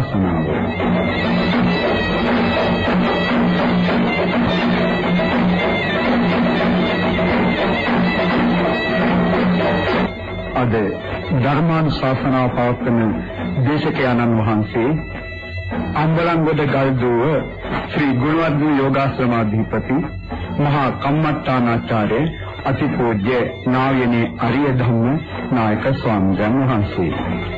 ධර්මානුශාසනාව අද ධර්මානුශාසනාව පවත්වන දේශකයන්න් වහන්සේ අම්බලන්ගොඩ ගල්දුව ශ්‍රී ගුණවර්ධන යෝගාශ්‍රමාධිපති මහා කම්මට්ටානාචාර්ය අතිපූජ්‍ය නායනේ අරිය ධම්ම නායක ස්වාමීන් වහන්සේ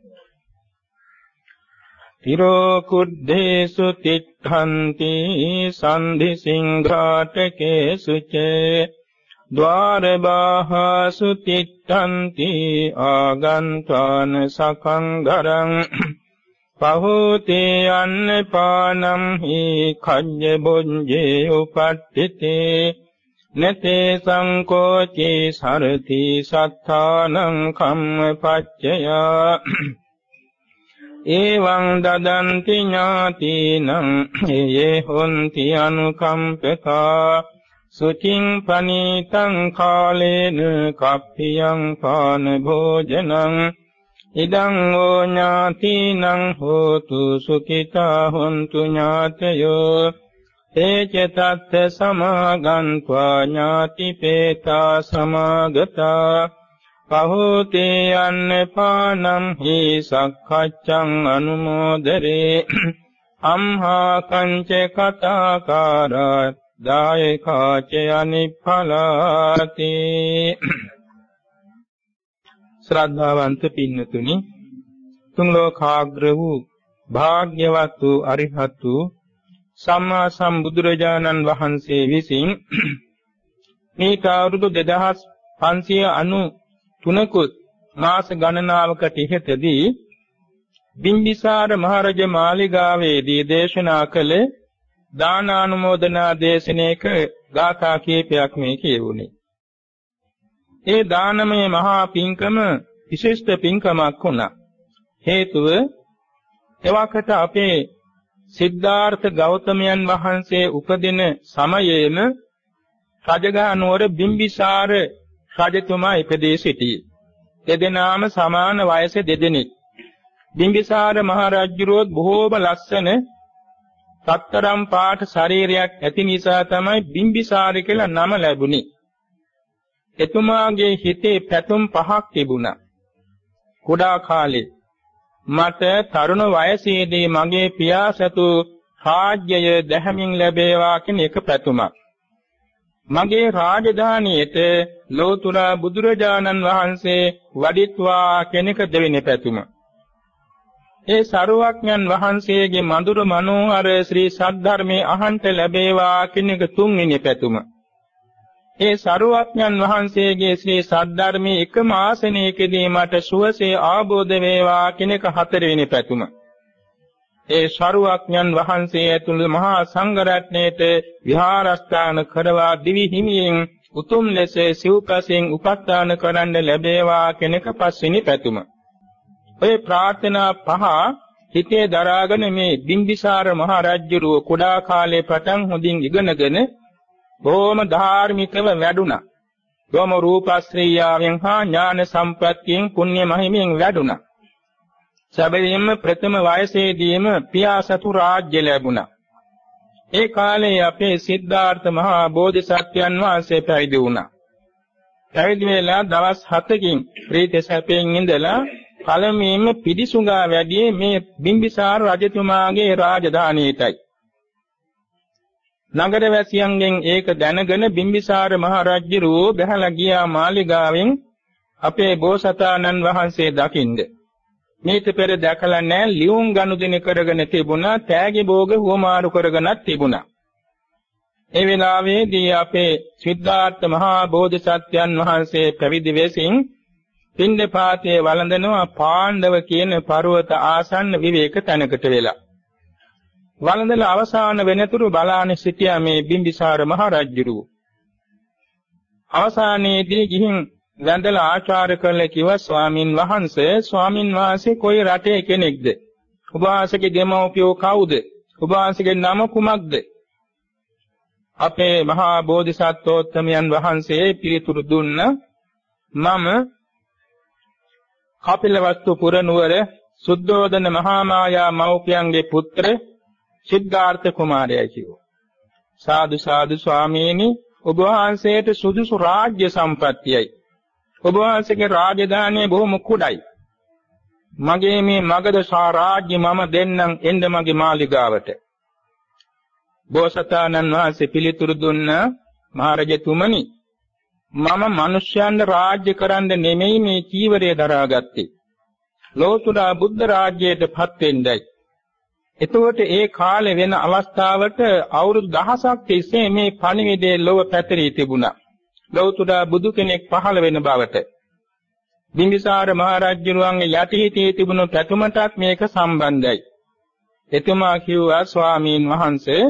තිරෝ කුද්ධේසු තිට්ඨන්ති සන්ධි සිංඝාටකේසු චේ ద్వාරබාහසු තිට්ඨන්ති ආගන්තාන සකංගරං පහෝතේ අන්න පානම් හි කඤ්ඤ බොඤ්ජේ උපට්ඨිතේ නතේ සංකෝචේ සරති සත්තානං කම්මපච්චයා එවං දදන්ති ඥාතිනං ඒ හොන්ති අනුකම්පකා සුචින් පනීතං කාලේන කප්පියං පාන භෝජනං ඉදං ඕ ඥාතිනං හෝතු සුඛිතා හොන්තු ඥාතයෝ තේච තත්ත සමාගන්්වා ඥාතිපේතා සමාගතා පහෝතේ යන්න පානම් හි සක්කච්ඡං අනුමෝදරේ। අම්හා කංච කතාකාරා දායකාච අනිඵලාති ශ්‍රද්ධාවන්ත පින්නතුනි තුන් ලෝකාග්‍ර වූ භාග්‍යවත් වූ අරිහත් වූ සම්මා සම්බුදුරජාණන් වහන්සේ විසින් මේ කවුරුදු 2590 තුනකුත් මාස ගණනාවකට ඉහතදී බිම්බිසාර මහරජ මාලිගාවේදී දේශනා කළ දාන අනුමෝදනා දේශනාවක ගාථා කීපයක් මේ කියවුනේ. ඒ දානමය මහා පින්කම විශේෂ පින්කමක් වුණා. හේතුව එවකට අපේ සිද්ධාර්ථ ගෞතමයන් වහන්සේ උපදින සමයේම රජගහ නුවර බිම්බිසාර රජතුමා ඉපදී සිටියේ. දෙදෙනාම සමාන වයසේ දෙදෙනෙක්. බිම්බිසාර මහ රජුරුවත් බොහෝම ලස්සන සත්තරම් පාට ශරීරයක් ඇති නිසා තමයි බිම්බිසාර කියලා නම ලැබුණේ. එතුමාගේ හිතේ පැතුම් පහක් තිබුණා. කුඩා කාලේ මට තරුණ වයසේදී මගේ පියා සතු රාජ්‍යය දැහැමින් ලැබේවා කියන එක පැතුමක්. මගේ රාජධානියට ලෝතුරා බුදුරජාණන් වහන්සේ වඩිත්වා කෙනෙක් දෙවෙනි පැතුම. ඒ සරුවක්ඥන් වහන්සේගේ මధుර මනෝහර ශ්‍රී සද්ධර්මයේ අහන්ත ලැබේවා කෙනෙක් තුන්වෙනි පැතුම. ඒ සරුවක්ඥන් වහන්සේගේ ශ්‍රී සද්ධර්මයේ එකම ආසනයකදී මට සුවසේ ආબોධ වේවා කෙනෙක් හතරවෙනි පැතුම. ඒ ශරුවක්ඥන් වහන්සේ ඇතුළු මහා සංඝරත්නයේට විහාරස්ථාන කරවා දිවි හිමියෙන් උතුම් ලෙස සිව්පසෙන් උපස්ථාන කරන්න ලැබේවා කෙනෙක් පස්වෙනි පැතුම. ඔය ප්‍රාර්ථනා පහ හිතේ දරාගෙන මේ බිම්බිසාර මහ රජුරුව කුඩා කාලේ පටන් හොඳින් ඉගෙනගෙන බොහොම ධාර්මිකව වැඩුණා. බොහොම රූපශ්‍රීයාවෙන් හා ඥාන සම්ප්‍රත්‍යයෙන් පුණ්‍ය මහිමෙන් වැඩුණා. සැබවින්ම ප්‍රථම වයසේදීම පියාසතු රාජ්‍ය ලැබුණා. ඒ කාලේ අපේ සිද්ධාර්ථ මහා බෝධිසත්වයන් වහන්සේ පැවිදි වුණා. පැවිදි වෙලා දවස් 7කින් ප්‍රීති සැපයෙන් ඉඳලා පළමුවෙන්ම පිටිසුඟා වැඩි මේ බිම්බිසාර රජතුමාගේ රාජධානියටයි. නගර වැසියන්ගෙන් ඒක දැනගෙන බිම්බිසාර මහ රජුරෝ බැහැලා ගියා මාලිගාවෙන් අපේ බෝසතාණන් වහන්සේ දකින්නේ මේත පෙර දැකලා නැහැ ලියුම් ගනුදෙනු කරගෙන තිබුණා තෑගි භෝග හුවමාරු කරගෙනත් තිබුණා ඒ වෙලාවේදී අපේ සිද්ධාර්ථ මහා බෝධිසත්වයන් වහන්සේ පැවිදි වෙසින් පින්දපාතයේ වළඳනවා පාණ්ඩව කියන පර්වත ආසන්න විවේක තැනකට වෙලා. වළඳලා අවසාන වෙනතුරු බලාන සිටියා මේ බිම්බිසාර මහ රජුරු. අවසානයේදී ගිහින් වැඳලා ආචාර කළ කිව්ව ස්වාමින් වහන්සේ ස්වාමින් වහන්සේ කොයි රටේ කෙනෙක්ද? ඔබ වහන්සේගේ දෙමව්පියෝ කවුද? ඔබ වහන්සේගේ නම කුමක්ද? අපේ මහා බෝධිසත්වෝත්තමයන් වහන්සේ පිළිතුරු දුන්න මම කපිලවස්තු පුර නුවර සුද්ධෝදන මහා මායා මෞපියන්ගේ පුත්‍ර සිද්ධාර්ථ කුමාරයයි කිව්වා. සාදු සාදු ස්වාමීනි ඔබ වහන්සේට සුදුසු රාජ්‍ය සම්පත්තියයි. ඔබ වහන්සේගේ රාජධානිය බොහොම කුඩයි. මගේ මේ මගධ සාරාජ්‍ය මම දෙන්නම් එන්න මගේ මාලිගාවට. බෝසතාණන් වහන්සේ පිළිතුරු දුන්න මහරජතුමනි මම මිනිස්යන්ට රාජ්‍ය කරන්න නෙමෙයි මේ චීවරය දරාගත්තේ. ලෝතුරා බුද්ධ රාජ්‍යයට පත් වෙන්නයි. එතකොට ඒ කාලේ වෙන අවස්ථාවට අවුරුදු දහසක් තිස්සේ මේ පණිවිඩයේ ලොව පැතිරී තිබුණා. ලෞතුරා බුදු කෙනෙක් පහළ වෙන බවට. බිම්බිසාර මහරජුරුවන්ගේ යටිහිතේ තිබුණු පැතුමටත් මේක සම්බන්ධයි. එතුමා කිව්වා ස්වාමීන් වහන්සේ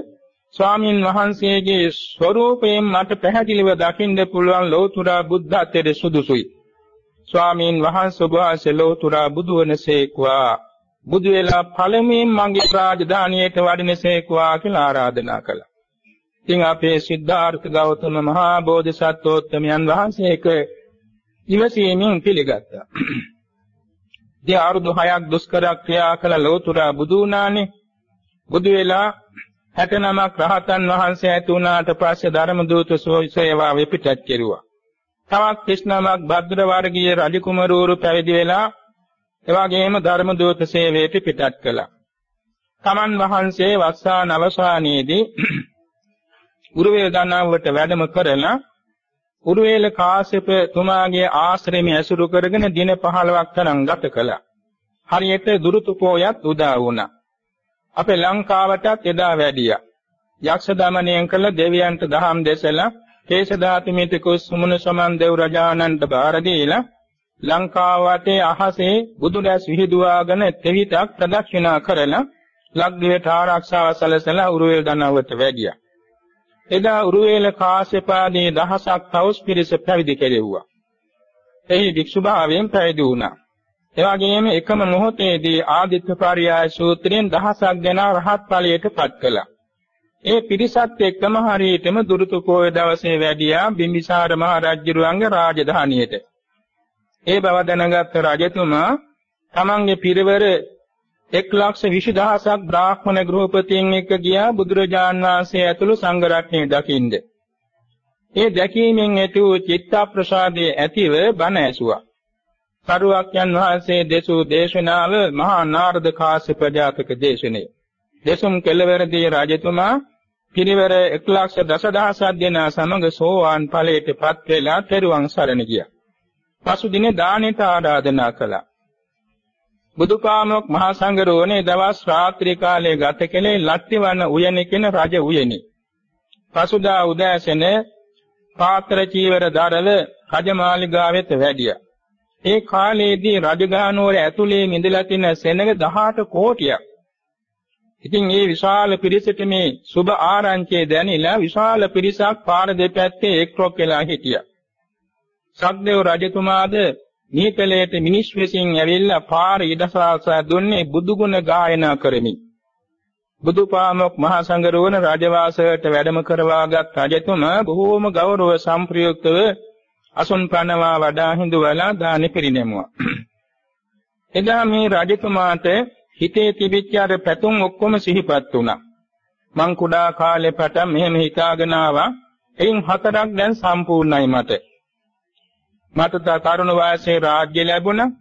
ස්වාමීන් වහන්සේගේ ස්වરૂපයෙන් මට පැහැදිලිව දකින්න පුළුවන් ලෞතුරා බුද්ධත්වයට සුදුසුයි. ස්වාමීන් වහන්සේ ඔබ වහන්සේ ලෞතුරා බුදු වනසේක්වා බුදු වෙලා පළමුවෙන් මගේ රාජධානියට වඩිනසේක්වා කියලා ආරාධනා කළා. ඉතින් අපේ සිද්ධාර්ථ ගෞතම මහා බෝධිසත්වෝත්තමයන් වහන්සේක ඉවසීමෙන් පිළිගත්තා. ඉතින් අවුරුදු 6ක් දුෂ්කර ක්‍රියා කළ ලෝතුරා බුදු වුණානේ. බුදු වෙලා 69ක් රහතන් වහන්සේ ඇති වුණාට පස්සේ ධර්ම දූත සේවාව පිටත් කෙරුවා. තවත් 39ක් භද්‍ර වර්ගීය රජ කුමරවරු පැවිදි වෙලා එවාගෙම ධර්ම දූත සේවයට පිටත් කළා. තමන් වහන්සේ වස්සාන අවසානයේදී උරුවේල දනාවට වැඩම කරලා උරුවේල කාශ්‍යප තුමාගේ ආශ්‍රමය ඇසුරු කරගෙන දින 15ක් තරම් ගත කළා. හරියට දුරුතු පෝයත් උදා වුණා. අපේ ලංකාවටත් එදා වැඩියා. යක්ෂ දමනයෙන් කළ දෙවියන්ට දහම් දෙසලා කේශදාතිමිත කුස්මුණ සමන් දෙව් රජානන්ට බාර දීලා ලංකාව වටේ අහසේ බුදුරැස් විහිදුවාගෙන තෙවිතක් ප්‍රදක්ෂිනා කරලා ලක්දිවට ආරක්ෂාව සැලසලා උරුවේල් දනවට වැඩියා. එදා උරුවේල කාශ්‍යපාදී දහසක් තවුස් පිරිස පැවිදි කෙරෙව්වා. එහි භික්ෂු භාවයෙන් පැවිදි වුණා. එවාගෙම එකම මොහොතේදී ආදිත්‍ය පරියාය සූත්‍රයෙන් දහසක් දෙනා රහත් ඵලයට පත් කළා. ඒ පිරිසත් එක්කම හරියටම දුරුතු පොය දවසේ වැඩියා බිම්බිසාර මහ රජුරුවන්ගේ රාජධානියට. ඒ බව දැනගත් රජතුමා තමන්ගේ පිරිවර 120000ක් බ්‍රාහ්මණ ගෘහපතීන් එක්ක ගියා බුදුරජාන් වහන්සේ ඇතුළු සංඝ රත්නය දකින්ද. ඒ දැකීමෙන් ඇති වූ චිත්ත ප්‍රසාදයේ ඇතිව බණ ඇසුවා. සරුවක්යන් වහන්සේ දෙසූ දේශනාව මහා නාරද කාශ්‍යප ජාතක දේශනය. දෙසුම් කෙළවරදී රජතුමා පිරිවර 110000ක් දෙනා සමග සෝවාන් ඵලයට පත් වෙලා තෙරුවන් සරණ ගියා. පසු දිනේ දානෙට ආරාධනා කළා. බුදුපාමොක් මහා සංඝරෝණේ දවස් රාත්‍රී කාලයේ ගත කළේ ලට්ටිවන උයනේ කියන රජ උයනේ. පසුදා උදෑසන පාත්‍ර චීවර දරල රජමාලිගාවෙත වැඩියා. ඒ කාලයේදී රජගහනුවර ඇතුලේ මිදලා තියෙන සෙනග 18 කෝටියක්. ඉතින් මේ විශාල පිරිසට මේ සුබ ආරංචිය දැනිලා විශාල පිරිසක් පාර දෙපැත්තේ එක්රොක් වෙලා හිටියා. සක්දේව රජතුමාද නීතලයට මිනිස් වෙසින් ඇවිල්ලා පාර ඉදසාසා දුන්නේ බුදුගුණ ගායනා කරමින්. බුදුපාමොක් මහා සංඝරෝණ රාජවාසයට වැඩම කරවාගත් රජතුමා බොහෝම ගෞරව සම්ප්‍රයුක්තව අසුන් පනවා වඩා හිඳුවලා දානි පිරිනැමුවා. එදා මේ රජතුමාට හිතේ තිබිච්ච අර පැතුම් ඔක්කොම සිහිපත් වුණා. මං කුඩා කාලේ පටන් මෙහෙම හිතාගෙන ආවා. එයින් හතරක් දැන් සම්පූර්ණයි මට. මට තරුණ වයසේ රාජ්‍ය ලැබුණා.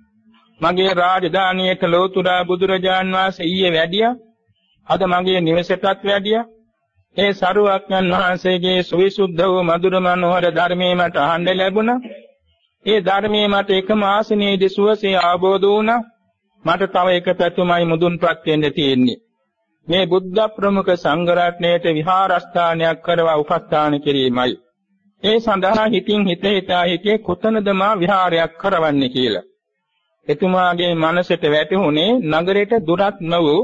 මගේ රාජධානියට ලෝතුරා බුදුරජාන් වහන්සේ ඊයේ වැඩියා. අද මගේ නිවසටත් වැඩියා. ඒ සරුවක්ඥන් වහන්සේගේ සවිසුද්ධ වූ මధుර මනෝහර ධර්මයේ මට අහන්න ලැබුණා. ඒ ධර්මයේ මට එකම ආසනයේදී සුවසේ ආબોධ වුණා. මට තව එක පැතුමයි මුදුන්පත් වෙන්න තියෙන්නේ. මේ බුද්ධ ප්‍රමුඛ සංඝ රත්නයේට විහාරස්ථානයක් කරවා උපස්ථාන කිරීමයි. ඒ සඳහා හිතින් හිත හිතා හිතේ කොතනද මා විහාරයක් කරවන්නේ කියලා. එතුමාගේ මනසට වැටහුනේ නගරයට දුරත් නො වූ,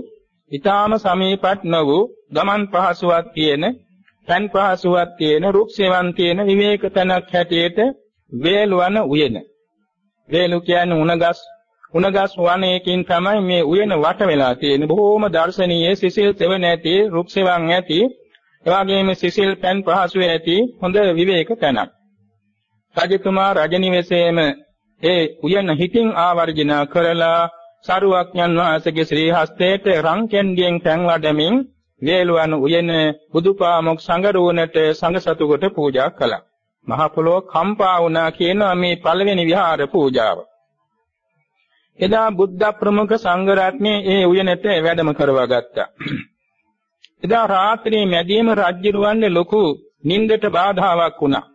ඊටාම සමීපත් නො වූ, ගමන් පහසුවක් තියෙන, පන් පහසුවක් තියෙන, රුක් සෙවන් තියෙන විවේක තැනක් හැටියට වේලවන උයන. වේලු කියන්නේ උණගස් උණගස් වනයේකින් තමයි මේ උයන වට වෙලා තියෙන්නේ. බොහෝම දර්ශනීය සිසිල් සෙව නැති, රුක් සෙවන් ඇති එවාගෙම සිසිල් පෑන් පහසු ඇති හොඳ විවේක තැනක්. රජතුමා රජනිවෙසේම ඒ උයන හිතින් ආවර්ජන කරලා සරුවක්ඥන් වහන්සේගේ ශ්‍රී හස්තයට රං කැන්ඩියෙන් පෑන් වඩමින් වේලවන උයන බුදුපාමොක් සංගරුවනට සංඝසතු කොට පූජා කළා. මහ පොළොව කම්පා වුණා කියනවා මේ පළවෙනි විහාර පූජාව. එදා බුද්ධ ප්‍රමුඛ සංඝ රත්නයේ ඒ උයනට වැඩම කරවා ගත්තා. එදා රාත්‍රියේ මැදීම රජ්ජුරුවන්ගේ ලොකු නින්දට බාධාවක් වුණා.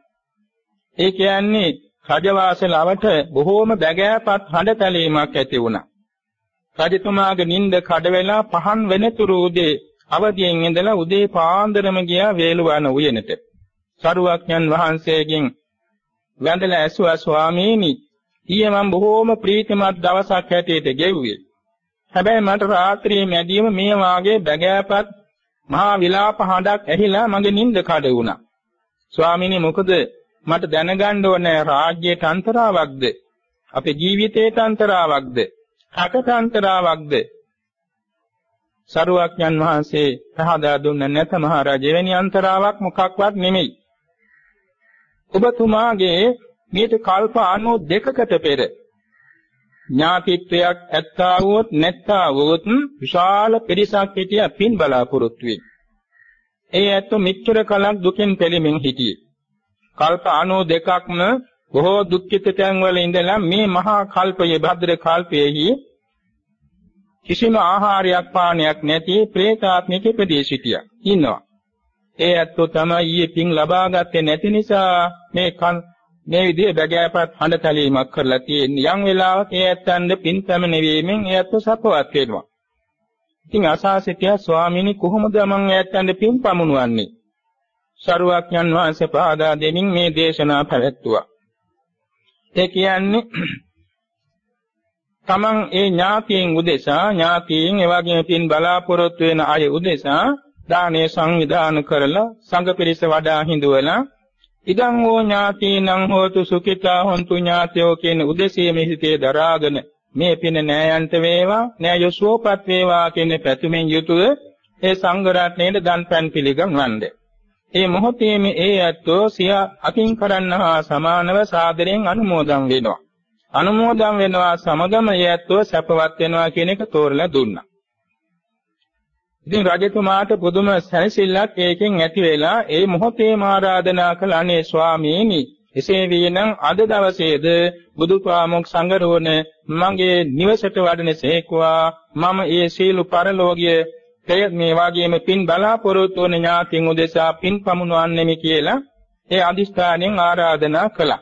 ඒ කියන්නේ රජවාසලවට බොහෝම බැගෑපත් හඬ පැලීමක් ඇති වුණා. රජතුමාගේ නින්ද කඩ වෙලා පහන් වෙනතුරු උදේ අවදියෙන් ඉඳලා උදේ පාන්දරම ගියා වේලුවන උයනට. සරුවක්ඥන් වහන්සේගෙන් වැඳලා ඇසුවා ස්වාමීනි ඊයේ මම බොහෝම ප්‍රීතිමත් දවසක් හැටියට ගෙව්වේ. හැබැයි මට රාත්‍රියේ මැදියම මේ වාගේ බැගෑපත් මහා විලාප හඬක් ඇහිලා මගේ නිින්ද කඩ වුණා. ස්වාමීනි මොකද මට දැනගන්න ඕනේ රාජ්‍යයට අන්තරාවක්ද? අපේ ජීවිතයට අන්තරාවක්ද? රටට අන්තරාවක්ද? සරුවක්ඥන් වහන්සේ පහදා දුන්න නැත මහරජා එවැනි අන්තරාවක් මොකක්වත් නෙමෙයි. ඔබතුමාගේ මේට කල්ප 92කට පෙර ඥාතිත්වයක් ඇත්තා වූත් නැත්තා වූත් විශාල පිරිසක් හිටිය පින් බලාපොරොත්තු වෙයි. ඒ ඇත්ත මෙච්චර කලක් දුකින් පෙළෙමින් හිටියේ. කල්ප 92ක්ම බොහෝ දුක්ඛිත තැන් වල ඉඳලා මේ මහා කල්පයේ භද්‍ර කල්පයේහි කිසිම ආහාරයක් පානයක් නැති പ്രേතාත්මික ප්‍රදේශ සිටියා. ඉන්නවා. ඒ ඇත්තෝ තමයි ඊයේ පින් ලබාගත්තේ නැති නිසා මේ මේ විදිහේ බගෑපත් හඬ තැලීමක් කරලා තියෙන්නේ. යම් වෙලාවක ඒ ඇත්තන්ද පින් පැමිණීමෙන් ඒ ඇත්ත සපවත් වෙනවා. ඉතින් අසාසිතිය ස්වාමීනි කොහොමද මම ඇත්තන්ද පින් පමුණුවන්නේ? සරුවක්ඥන් වහන්සේ පාදා දෙමින් මේ දේශනා පැවැත්තුවා. ඒ කියන්නේ තමන් ඒ ඥාතියින් උදෙසා ඥාතියින් එවැගේම පින් බලාපොරොත්තු වෙන අය උදෙසා දානේ සංවිධාන කරලා සංඝ පිරිස වඩා හිඳුවලා ඉදං හෝ ඥාතීනං හෝතු සුඛිතා හොන්තු ඥාතයෝ කියන උදෙසිය මෙහිතේ දරාගෙන මේ පින නෑයන්ට වේවා නෑයෝ සුවපත් වේවා කියන පැතුමෙන් යුතුව ඒ සංඝ රත්නයේ දන් පෑන් පිළිගන්වන්නේ. ඒ මොහොතේම ඒ ඇත්තෝ සිය අකින් කරන්නා සමානව සාදරයෙන් අනුමෝදන් වෙනවා. අනුමෝදන් වෙනවා සමගම ඒ ඇත්තෝ සැපවත් වෙනවා කියන එක තෝරලා දුන්නා. ඉතින් රජතුමාට පුදුම සැනසෙල්ලක් ඒකෙන් ඇති වෙලා ඒ මොහොතේම ආරාධනා කළ අනේ ස්වාමීනි එසේ වීනම් අද දවසේද බුදුපාමොක් සංගරෝණ මගේ නිවසට වඩනසේකවා මම ඒ සීලු පරලෝකීය තේ මේ වාගේම පින් බලාපොරොත්තු වන ඥාතින් උදෙසා පින් පමුණවන්නෙමි කියලා ඒ අදිස්ථානයෙන් ආරාධනා කළා.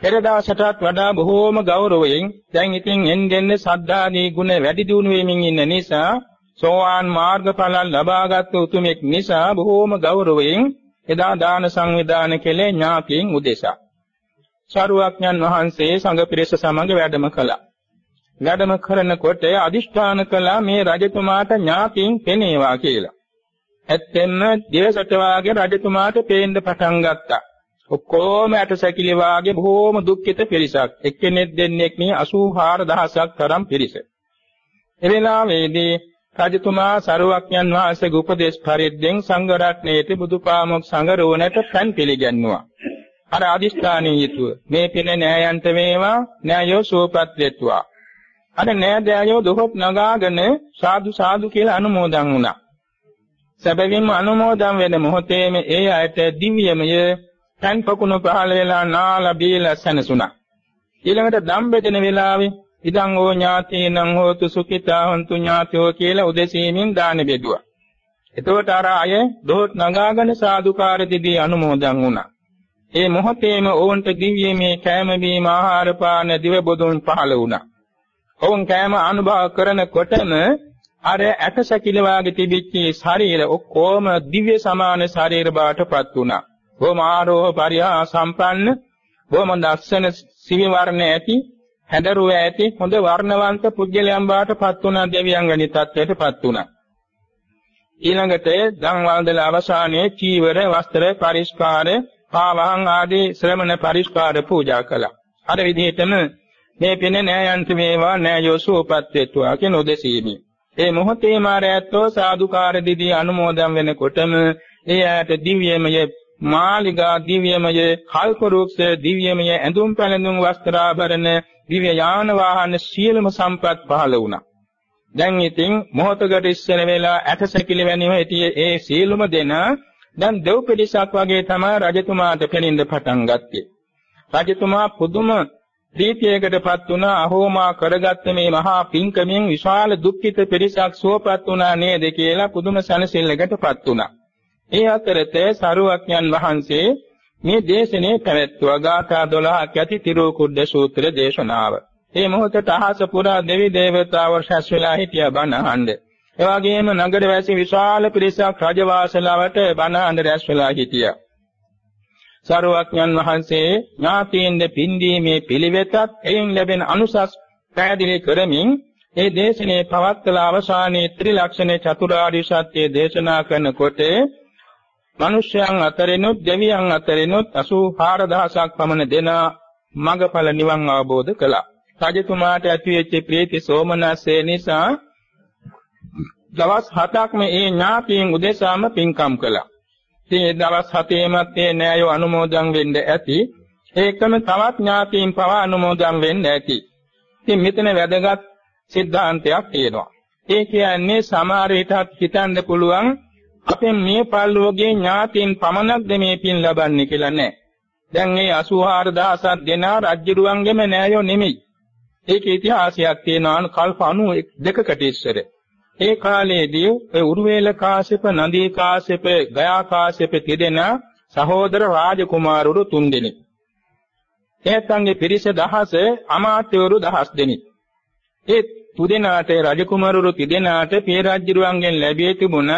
පෙර දවසටත් වඩා බොහෝම ගෞරවයෙන් දැන් ඉතින් එන්නෙන් සද්ධාදී ගුණ වැඩි දියුණු වෙමින් ඉන්න නිසා සෝවාන් මාර්ගඵල ලබාගත් උතුමෙක් නිසා බොහෝම ගෞරවයෙන් එදා දාන සංවිධාන කෙලේ ඥාතීන් උදෙසා. සරුවක්ඥන් වහන්සේ සංඝ පිරිස සමග වැඩම කළා. වැඩම කරනකොට අදිෂ්ඨාන කළා මේ රජතුමාට ඥාතීන් පෙනේවා කියලා. ඇත්තෙන්ම දේශට වාගේ රජතුමාට පේන්න පටන් ගත්තා. ඔක්කොම ඇටසැකිලි වාගේ බොහෝම දුක්ඛිත පිරිසක්. එක්කෙනෙක් දෙන්නෙක් නේ 84000ක් තරම් පිරිස. එවෙලාවේදී රජතුමා සරුවක්ඥන් වහන්සේගේ උපදේශ පරිද්දෙන් සංඝ රත්නයේට බුදුපාමොක් සංගරෝණට පන් පිළිගන්නවා. අර අදිස්ථානීය යුතුව මේ පින නෑයන්ට වේවා නෑයෝ සුවපත් වෙත්වා. අර නෑදෑයෝ දොහොත් නගාගෙන සාදු සාදු කියලා අනුමෝදන් වුණා. සැබවින්ම අනුමෝදන් වෙන මොහොතේම ඒ අයට දිව්‍යමය පන් පකුණු පහළ වෙලා නාලා බීලා සැනසුණා. ඊළඟට දම් බෙදෙන වෙලාවේ ඉදං ඕ ඥාතීනං හෝතු සුඛිතා හොන්තු ඥාතයෝ කියලා උදෙසීමින් දාන බෙදුවා. එතකොට අර අය දොහොත් නගාගෙන සාදුකාර දෙදී අනුමෝදන් වුණා. ඒ මොහොතේම ඔවුන්ට දිව්‍යමය කෑම බීම ආහාර පාන දිව බොදුන් පහළ වුණා. ඔවුන් කෑම අනුභව කරනකොටම අර ඇටසැකිල වාගේ තිබිච්ච ශරීර ඔක්කොම දිව්‍ය සමාන ශරීර බාටපත් වුණා. බොහොම ආරෝහ පරිහා සම්පන්න බොහොම දස්සන සිවි වර්ණ ඇති හැඩරුව ඇති හොඳ වර්ණවන්ත පුජ්‍යලයන් බාටපත් වුණා දෙවියන් වැනි තත්ත්වයටපත් වුණා ඊළඟට දන් වන්දන අවසානයේ චීවර වස්ත්‍ර පරිස්කාර පාවහන් ආදී ශ්‍රමණ පරිස්කාර පූජා කළා අර විදිහටම මේ පින නෑයන්ත වේවා නෑයෝ සුවපත් වෙත්වා කියන උදෙසීමි. ඒ මොහොතේ මාරයත්ෝ සාදුකාර දිදී අනුමෝදන් වෙනකොටම ඒ ඇයට දිව්‍යමය මාලිගා දිව්‍යමය කල්පරුක්ෂ දිව්‍යමය ඇඳුම් පැළඳුම් වස්ත්‍රාභරණ දිව්‍ය යාන වාහන සියලුම සම්පත් පහළ වුණා. දැන් ඉතින් මොහොතකට ඉස්සර වෙලා ඇටසැකිලි වැනිව හිටියේ ඒ සියලුම දෙන දැන් දෙව් පිළිසක් වගේ තමයි රජතුමාට පෙනෙන්න පටන් ගත්තේ. රජතුමා පුදුම ප්‍රීතියකටපත් වුණා අහෝමා කරගත්ත මේ මහා පින්කමෙන් විශාල දුක්ඛිත පිරිසක් සුවපත් වුණා නේද කියලා පුදුම සැනසෙල්ලකටපත් වුණා. ඒ අතරතේ සරුවක්ඥන් වහන්සේ මේ දේශනේ පැවැත්වුවා ගාථා 12ක් ඇති තිරුකුඩ සූත්‍ර දේශනාව. මේ මොහොතට අහස පුරා දෙවි දේවතාවෝ රැස් වෙලා හිටියා බණ අහන්න. ඒ වගේම නගර වැසි විශාල පිරිසක් රජවාසලාවට බණ අහන්න රැස් වෙලා හිටියා. සරුවක්ඥන් වහන්සේ ඥාතීන්ද පින්දීමේ පිළිවෙතත් එයින් ලැබෙන අනුසස් පැහැදිලි කරමින් ඒ දේශනේ පවත්වල අවසානයේ ත්‍රිලක්ෂණ චතුරාර්ය සත්‍ය දේශනා කරනකොට මිනිස්යන් අතරෙනොත් දෙවියන් අතරෙනොත් 84000ක් පමණ දෙනා මඟඵල නිවන් අවබෝධ කළා. රජතුමාට ඇතිවෙච්ච ප්‍රීති සෝමනස්සේ නිසා දවස් 7ක් මේ ඥාතියන් උදෙසාම පින්කම් කළා. ඉතින් දවස් 7ෙමත් මේ නෑයෝ අනුමෝදන් වෙන්න ඇති. ඒකම තවත් ඥාතියන් පවා අනුමෝදන් වෙන්න ඇති. ඉතින් මෙතන වැදගත් සිද්ධාන්තයක් තියෙනවා. ඒ කියන්නේ සමහර විටත් හිතන්න පුළුවන් අපේ මේ පල්ලෝගේ ඥාතීන් පමණක්ද මේ පින් ලබන්නේ කියලා නෑ. දැන් මේ 84000ක් දෙනා රජ්ජුරුවන්ගෙම නෑයෝ නෙමෙයි. ඒකේ ඉතිහාසයක් තියෙනවා කල්ප 92කට ඉස්සර. ඒ කාලයේදී ඒ උරුවේල කාශ්‍යප, නදී කාශ්‍යප, ගයා කාශ්‍යප තිදෙන සහෝදර රාජකුමාරවරු තුන්දෙනෙක්. එයත්න්ගේ පිරිස දහස අමාත්‍යවරු දහස් දෙනෙක්. ඒ තුදෙනාට රජකුමාරවරු තිදෙනාට පිය රජුරුවන්ගෙන් ලැබී තිබුණ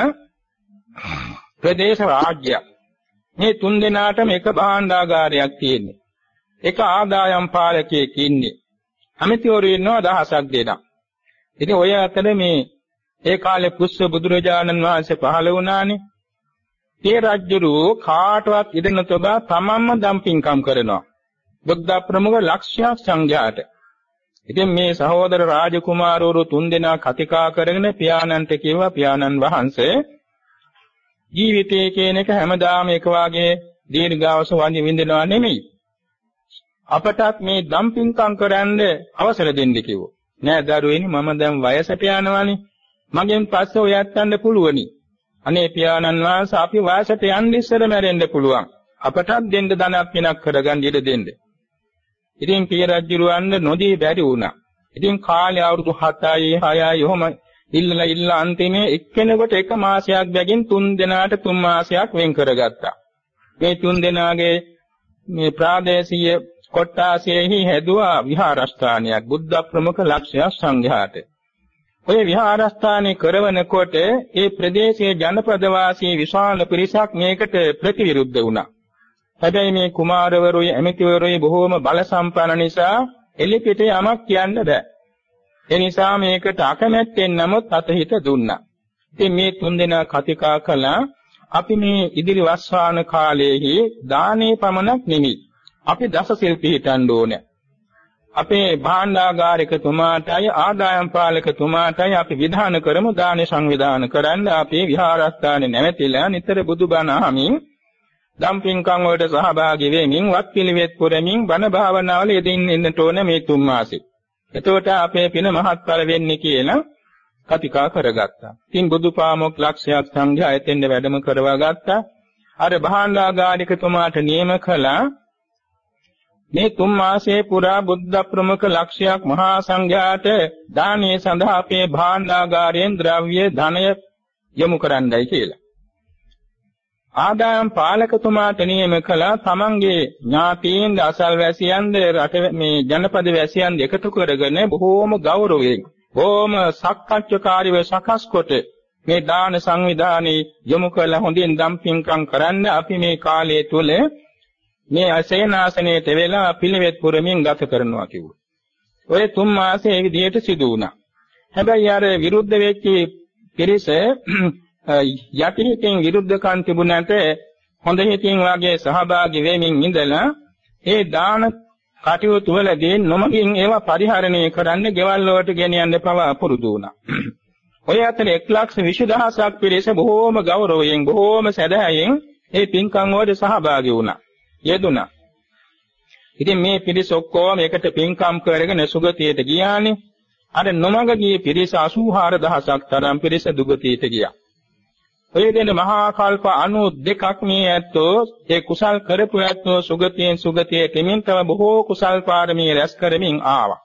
ප්‍රදේශ රාජ්‍යයක්. මේ තුන්දෙනාටම එක භාණ්ඩාගාරයක් තියෙන්නේ. එක ආදායම් පාලකයෙක් ඉන්නේ. අමිතිවරු ඉන්නවා දහසක් දෙනා. ඉතින් ඔය අතර මේ ඒ කාලේ පුස්ස බුදුරජාණන් වහන්සේ පහළ වුණානේ. ඒ රජුරු කාටවත් ඉදෙන තොබා තමන්ම දම්පින්කම් කරනවා. බුද්ධ ප්‍රමුඛ ලක්ෂ්‍යයක් සංඝයාට. ඉතින් මේ සහෝදර රාජකුමාරවරු තුන්දෙනා කතිකා කරගෙන පියාණන්ට කිව්වා පියාණන් වහන්සේ ජීවිතයේ කියන එක හැමදාම එක වාගේ දීර්ඝවස වඳි විඳිනවා නෙමෙයි. අපටත් මේ දම්පින්කම් කරන්න අවසර දෙන්න කිව්වා. නෑ දරුවෙනි මම දැන් වයසට යනවානේ. මගෙන් පස්සේ ඔයත් යන්න පුළුවනි. අනේ පියාණන් වහන්සේ අපි වාසයට යන්න ඉස්සර මැරෙන්න පුළුවන්. අපටත් දෙන්න ධනක් වෙනක් කරගන්න ඉඩ දෙන්න. ඉතින් පිය රජුරවන්න නොදී බැරි වුණා. ඉතින් කාලේ අවුරුදු 7යි 6යි ඔහොම ඉල්ලලා ඉල්ල අන්තිමේ එක්කෙනෙකුට එක මාසයක් බැගින් තුන් දෙනාට තුන් මාසයක් වෙන් කරගත්තා. මේ තුන් දෙනාගේ මේ ප්‍රාදේශීය කොට්ටාසයේහි හැදුවා විහාරස්ථානයක් බුද්ධ ප්‍රමුඛ ලක්ෂ්‍ය සංඝයාට. ඔය විහාරස්ථානයේ කරවනකොට ඒ ප්‍රදේශයේ ජනපද වාසී විශාල පිරිසක් මේකට ප්‍රතිවිරුද්ධ වුණා. හැබැයි මේ කුමාරවරුයි ඇමතිවරුයි බොහෝම බල සම්පන්න නිසා එලිපිට යමක් කියන්න බෑ. ඒ නිසා මේකට අකමැත්තෙන් නමුත් අතහිත දුන්නා. ඉතින් මේ තුන්දෙනා කතිකා කළා අපි මේ ඉදිරි වස්වාන කාලයේහි දානේ පමණක් නෙමෙයි. අපි දස සිල් පිළිටන්න ඕනේ. අපේ භාණ්ඩාගාරිකතුමාටයි ආදායම් පාලකතුමාටයි අපි විධාන කරමු දාන සංවිධාන කරන්න අපේ විහාරස්ථානේ නැවතිලා නිතර බුදුබණ අහමින් දම්පින්කම් වලට සහභාගී වෙමින් වත් පිළිවෙත් පුරමින් බණ භාවනාවල යෙදින්න ඉන්නට ඕන මේ තුන් මාසෙ. එතකොට අපේ පින මහත්ඵල වෙන්නේ කියලා කතිකා කරගත්තා. ඉතින් බුදුපාමොක් ලක්ෂයක් සංඝයා එතෙන්ද වැඩම කරවා ගත්තා. අර භාණ්ඩාගාරිකතුමාට නියම කළා මේ තුන් මාසයේ පුරා බුද්ධ ප්‍රමුඛ ලක්ෂයක් මහා සංඝයාට දානයේ සඳහා අපේ භාණ්ඩාගාරයෙන් ද්‍රව්‍ය ධනය යොමු කරන්නයි කියලා. ආදායම් පාලකතුමාට නියම කළා තමන්ගේ ඥාතීන් අසල් වැසියන්ද රට මේ ජනපද වැසියන් එකතු කරගෙන බොහෝම ගෞරවයෙන් බොහෝම සක්කච්ඡකාරීව සකස් කොට මේ දාන සංවිධානයේ යොමු කළ හොඳින් දම් පින්කම් කරන්න අපි මේ කාලය තුල මේ අසේනාසනයේ තෙවලා පිළිවෙත් පුරමින් ගත කරනවා කිව්වා. ඔය තුන් මාසයේ ඒ විදිහට සිදු වුණා. හැබැයි අර විරුද්ධ වෙච්ච පිරිස යටිහිතින් විරුද්ධකම් තිබුණාට හොඳ හිතින් වාගේ සහභාගී වෙමින් ඉඳලා ඒ දාන කටයුතු වලදී නොමගින් ඒවා පරිහරණය කරන්න ගෙවල් වලට ගෙනියන්න පවා පුරුදු වුණා. ඔය අතර 120000ක් පිරිස බොහෝම ගෞරවයෙන් බොහෝම සැදැහැයෙන් ඒ පින්කම් වලට සහභාගී වුණා. යෙදුණා. ඉතින් මේ පිරිස ඔක්කොම එකට පින්කම් කරගෙන සුගතියට ගියානේ. අර නොමග ගියේ පිරිස 84000ක් තරම් පිරිස දුගතියට ගියා. ඔය දෙන මහා කල්ප 92ක් මේ ඇත්තෝ ඒ කුසල් කරපු ඇත්තෝ සුගතියෙන් සුගතියේ දෙමින්තව බොහෝ කුසල් පාරමී රැස් කරමින් ආවා.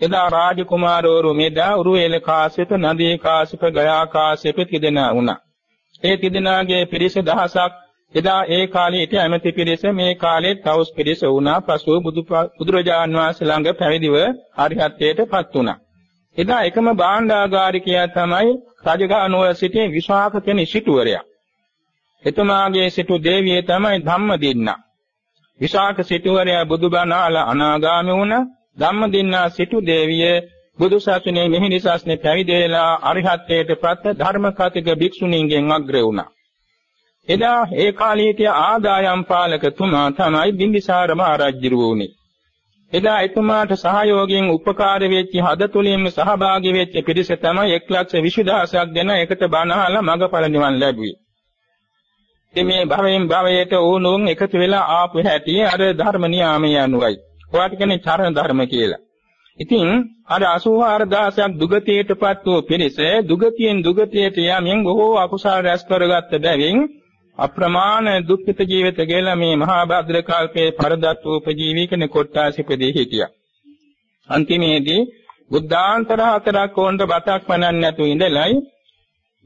එදා රාජකුමාරවරු මෙදා උරුවේල කාශ්‍යප නදී කාශ්‍යප ගයා කාශ්‍යප තිදෙනා වුණා. ඒ තිදෙනාගේ පිරිස දහසක් එදා ඒ කාලේ හිටිය ඇමති පිරිස මේ කාලේ තවුස් පිරිස වුණා. පසුව බුදුරජාන් වහන්සේ ළඟ පැවිදිව අරිහත්ත්වයටපත් වුණා. එදා එකම භාණ්ඩාගාරිකයා තමයි රජගහ නුවර සිටි විශාඛ කෙන සිටුවරයා. එතුමාගේ සිටු දේවිය තමයි ධම්මදින්නා. විශාඛ සිටුවරයා බුදුබණ අහලා අනාගාමී වුණා. ධම්මදින්නා සිටු දේවිය බුදු සසුනේ මෙහිනිසස්නේ පැවිදෙලා අරිහත්ත්වයට පත් ධර්ම කතික භික්ෂුණීන්ගෙන් අග්‍ර වුණා. එදා ඒ කාලීතිය ආදායම් පාලකතුමා තමයි බිම්බිසාර මහ රජු වුණේ. එදා එතුමාට සහයෝගයෙන් උපකාර වෙච්ච හද තුලින්ම සහභාගී වෙච්ච පිරිස තමයි 120000ක් දෙන එකට බණ අහලා මගඵල නිවන් ලැබුවේ. ඉතින් මේ භවයෙන් භවයට ඕනෝන් එකතු වෙලා ආපු හැටි අර ධර්ම නියාමය අනුවයි. ඔයාට කියන්නේ චරණ ධර්ම කියලා. ඉතින් අර 84000ක් දුගතියටපත් වූ පිරිස දුගතියෙන් දුගතියට යමින් බොහෝ අකුසල රැස් කරගත්ත බැවින් අප්‍රමාණ දුක්ඛිත ජීවිත ගෙලා මේ මහා භද්‍ර කල්පයේ පරදත් උපජීවී කෙනෙක් කොට්ටාසිපදී හිටියා. අන්තිමේදී බුද්ධාන්තර හතරක් ඕන්ට බතක් පනන්න නැතු ඉඳලයි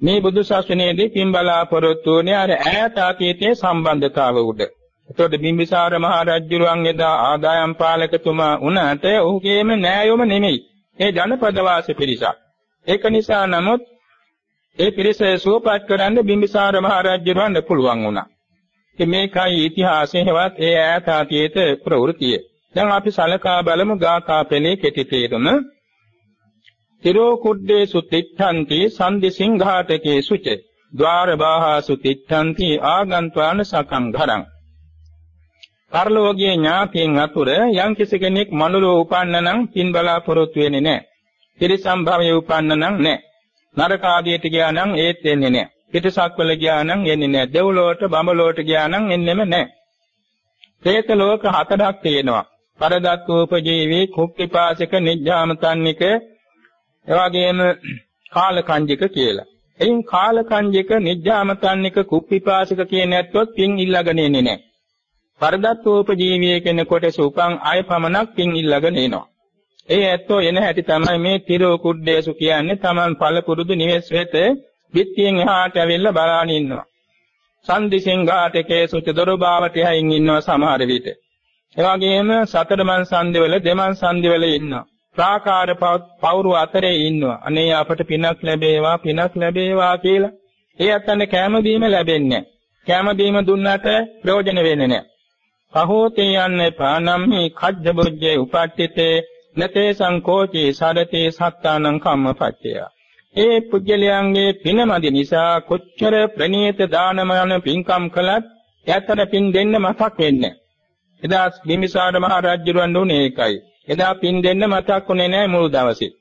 මේ බුදු ශාසනයේදී පින් බලාපොරොත්තු වුණේ අර ඈත අතීතයේ සම්බන්ධතාව උඩ. එතකොට බිම්බිසාර මහ රජුරුවන් එදා ආදායම් පාලකතුමා වුණාට ඔහුගේම නෑයොම නෙමෙයි. ඒ ජනපද වාසී පිරිසක්. ඒක නිසා නමුත් ඒ පිරිස සුවපත් කරන්න බිම්බිසාර මහ රජුරවන්න පුළුවන් වුණා. ඉතින් මේකයි ඉතිහාසයේවත් ඒ ඈත අතීත ප්‍රවෘත්තිය. දැන් අපි සලකා බලමු ගාථා පෙළේ කෙටි තේරුම. තිරෝ කුඩ්ඩේ සුතිට්ඨන්ති සන්දි සිංඝාටකේ සුච ద్వාර බාහසු තිට්ඨන්ති ආගන්ත්වාන සකම් ධරං. පරලෝකීය ඥාතීන් අතුර යම් කෙනෙක් මනුලෝ උපන්නනම් පින් බලාපොරොත්තු වෙන්නේ නැහැ. ත්‍රිසම් භවයේ උපන්නනම් නැහැ. නරක ආදියට ගියා නම් ඒත් එන්නේ නැහැ. පිටසක් වල ගියා නම් එන්නේ නැහැ. දෙව්ලොවට බඹලොවට ගියා නම් එන්නෙම නැහැ. പ്രേත ලෝක හතරක් තියෙනවා. පරදත්තෝපජීවී කුප්පිපාසික නිජ්ජාමතන්නික එවාගෙම කාලකංජික කියලා. එයින් කාලකංජික නිජ්ජාමතන්නික කුප්පිපාසික කියන ඇත්තොත් පින් ඉල්ලගෙන එන්නේ නැහැ. පරදත්තෝපජීවී කෙනෙකුට සුපං ආය පමණක් පින් ඉල්ලගෙන එනවා. ඒ ඇත්තෝ එන හැටි තමයි මේ තිරෝ කුඩ්ඩේසු කියන්නේ Taman ඵල පුරුදු නිවෙස් වෙත පිටියෙන් එහාට ඇවිල්ලා බලාගෙන ඉන්නවා. සම්දිසින්ඝාතකේ සුච දොරබාවට යහින් ඉන්නවා සමහර විට. ඒ වගේම සතරමන් සන්දිවල දෙමන් සන්දිවල ඉන්නවා. ප්‍රාකාර පවුරු අතරේ ඉන්නවා. අනේ අපට පිනක් ලැබේවා පිනක් ලැබේවා කියලා. ඒ අතන කැම බීම ලැබෙන්නේ නැහැ. කැම බීම දුන්නට ප්‍රයෝජන වෙන්නේ නැහැ. පහෝතේ යන්නේ පානම්හි කජ්ජ බොජ්ජේ උපට්ඨිතේ නතේ සංකෝචේ සරතේ සත්තානං කම්මපච්චය. ඒ පුජ්‍යලයන්ගේ පිනමදි නිසා කොච්චර ප්‍රණීත දානමයන් පින්කම් කළත් එයාට පින් දෙන්න මතක් වෙන්නේ. එදා බිම්බිසාර මහ රජුරන් දුන්නේ ඒකයි. එදා පින් දෙන්න මතක් වුණේ නැහැ මුළු දවසේ.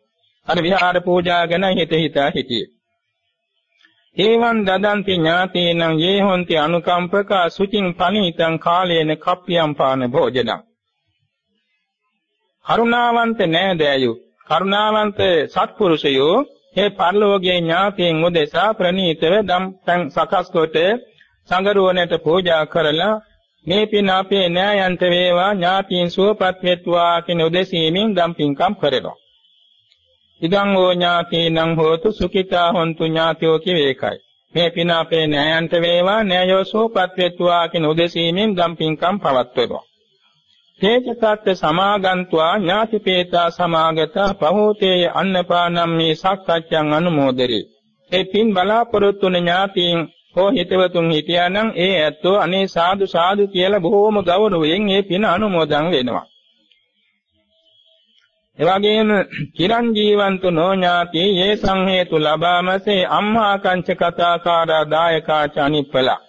අර විහාර පූජා ගැන හිත හිතා හිටියේ. ඒවං දදන්ති ඥාතේනං යේ හොන්ති අනුකම්පක සුචින් පනීතං කාලේන කප්පියම් පාන භෝජනං කරුණාවන්ත නෑදෑයෝ කරුණාවන්ත සත්පුරුෂයෝ මේ පරලෝකයේ ඥාතීන් උදෙසා ප්‍රණීතව දම් සකස් කොට සංගරුවනට පූජා කරලා මේ පින් අපේ නෑයන්ට වේවා ඥාතීන් සුවපත් වෙත්වා කියන උදෙසීමින් දම් පින්කම් කරනවා. ඉදං ඕ ඥාතීනං හෝතු සුඛිතා හොන්තු ඥාතයෝ කිවේකයි. මේ පින් අපේ නෑයන්ට වේවා නෑයෝ සුවපත් වෙත්වා කියන උදෙසීමින් දම් පින්කම් පවත්වනවා. තේජසත් සමාගන්त्वा ඥාතිපේතා සමාගත පහෝතේය අන්නපානම් මේ සක්සච්ඡං අනුමෝදරේ ඒ පින් බලාපොරොත්තු වන ඥාතීන් හෝ හිතවතුන් හිටියානම් ඒ ඇත්තෝ අනේ සාදු සාදු කියලා බොහෝම ගෞරවයෙන් ඒ පින අනුමෝදන් වෙනවා. එවැගේම කිරං ජීවන්තු නොඥාති යේ සංහේතු ලබාමසේ අම්මා කංච කතාකාරා දායකා චනිප්පලා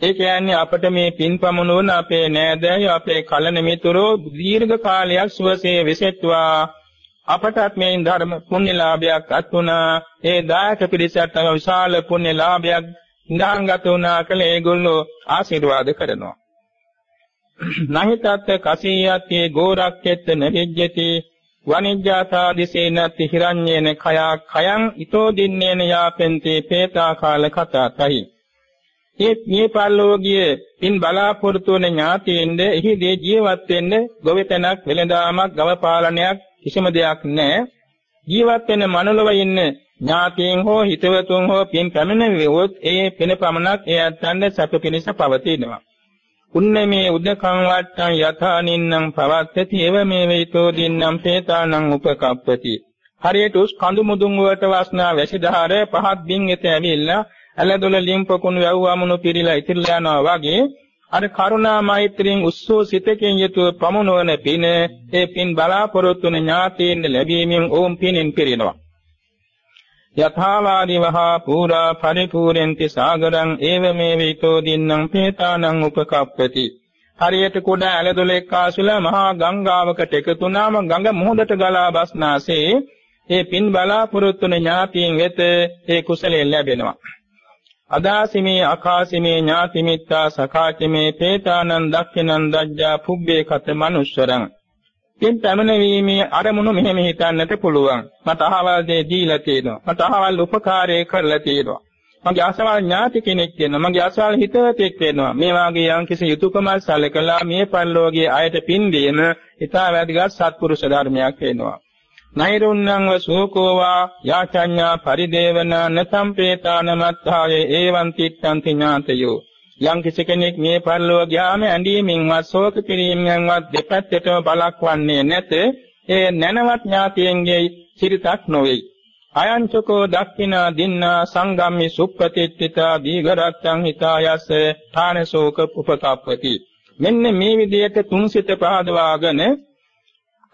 ඒ කියන්නේ අපට මේ පින් පමුණුවන අපේ නෑදෑයෝ අපේ කලන මිතුරෝ දීර්ඝ කාලයක් සුවසේ විසෙත්වා. අපටත් මේ ධර්ම පුණ්‍යලාභයක් අත්ුණා ඒ දායක පිරිසට විශාල පුණ්‍යලාභයක් ඉඳාංගත වුණා කියලා ඒගොල්ලෝ ආශිර්වාද කරනවා. නහිතත් කසීයත්තේ ගෝරක්කෙත් නහිජ්ජති වනිජ්ජාතා දිසේනත් හිරඤ්ඤේන khයා khයං ඊතෝ දින්නේන යාපෙන්තේ පේතා කාල කතාතයි. මේ මේ පල්ලෝගිය පින් බලාපොරොත්තු වන ඥාතීන්ද එහිදී ජීවත් වෙන්න ගොවිතැනක් වෙළඳාමක් ගව පාලනයක් කිසිම දෙයක් නැහැ. ජීවත් වෙන මනුලව ඉන්න ඥාතීන් හෝ හිතවතුන් හෝ පින් පැමිණෙවොත් ඒ පින පමණක් ඒ අත්යන්ද සැප පිණිස පවතිනවා. උන්නමේ උදකං වට්ටං යථානින්නම් පවත්තති එව මේ වේතෝ දින්නම් පේතානං උපකප්පති. හරියට උස් කඳු මුදුන් වලට වස්නා වැසිධාර පහත් බින් එත ඇවිල්ලා ඇලදොල ලිම් පොකුණු වැව්වමුණු පිරීලා ඉතිරිලා යනවා වගේ අර කරුණා මෛත්‍රියෙන් උස්සෝ සිතකින් යුතුව ප්‍රමුණවන පින ඒ පින් බලාපොරොත්තු වන ඥාතීන් ලැබීමෙන් ඕම් පිනෙන් පිරිනවා. යථාවාදි වහා පූරා පරිපූර්ණන්ති සාගරං ඒව මේ විතෝ දින්නම් පේතානං උපකප්පති. හරියට කුඩ ඇලදොලෙක් ආසුලා මහා ගංගාවකට එකතු වුණාම ගඟ මොහොතට ගලා බස්නාසේ ඒ පින් බලාපොරොත්තු වන ඥාතීන් වෙත ඒ කුසලයෙන් ලැබෙනවා. අදාසිමේ අකාසිමේ ඥාති මිත්තා සකාචමේ පේතානං දක්ඛිනං දජ්ජා පුබ්බේ කත මනුස්සරං. පින් පැමිණීමේ අරමුණු මෙහෙම හිතන්නට පුළුවන්. මට අහවල් දේ දීලා තියෙනවා. මට අහවල් උපකාරය කරලා තියෙනවා. මගේ අසවල් ඥාති කෙනෙක් වෙනවා. මගේ අසවල් හිතවතෙක් වෙනවා. මේ වාගේ යම්කිසි යුතුයකමක් සැලකලා මේ පරිලෝකයේ අයට පින් දීම ඊටා වැදගත් සත්පුරුෂ ධර්මයක් වෙනවා. නෛරුණ්‍යං සෝකෝවා යාචඤ්ඤා පරිදේවන නසම්පේතාන මත්තායේ ඒවං තිත්තන්ති ඥාතයෝ. යම් කිසි කෙනෙක් මේ පරිලෝක ගියාම ඇඬීමෙන්වත් ශෝක කිරීමෙන්වත් දෙපැත්තටම බලක්වන්නේ නැත ඒ නැනවත් ඥාතියෙන්ගේ සිරිතක් නොවේ. අයංචකෝ දක්ඛිනා දින්නා සංගම්මි සුප්පතිත්තිතා දීඝරත්තං හිතායස ථානසෝක උපතප්පති. මෙන්න මේ විදිහට තුන්සිත පහදවාගෙන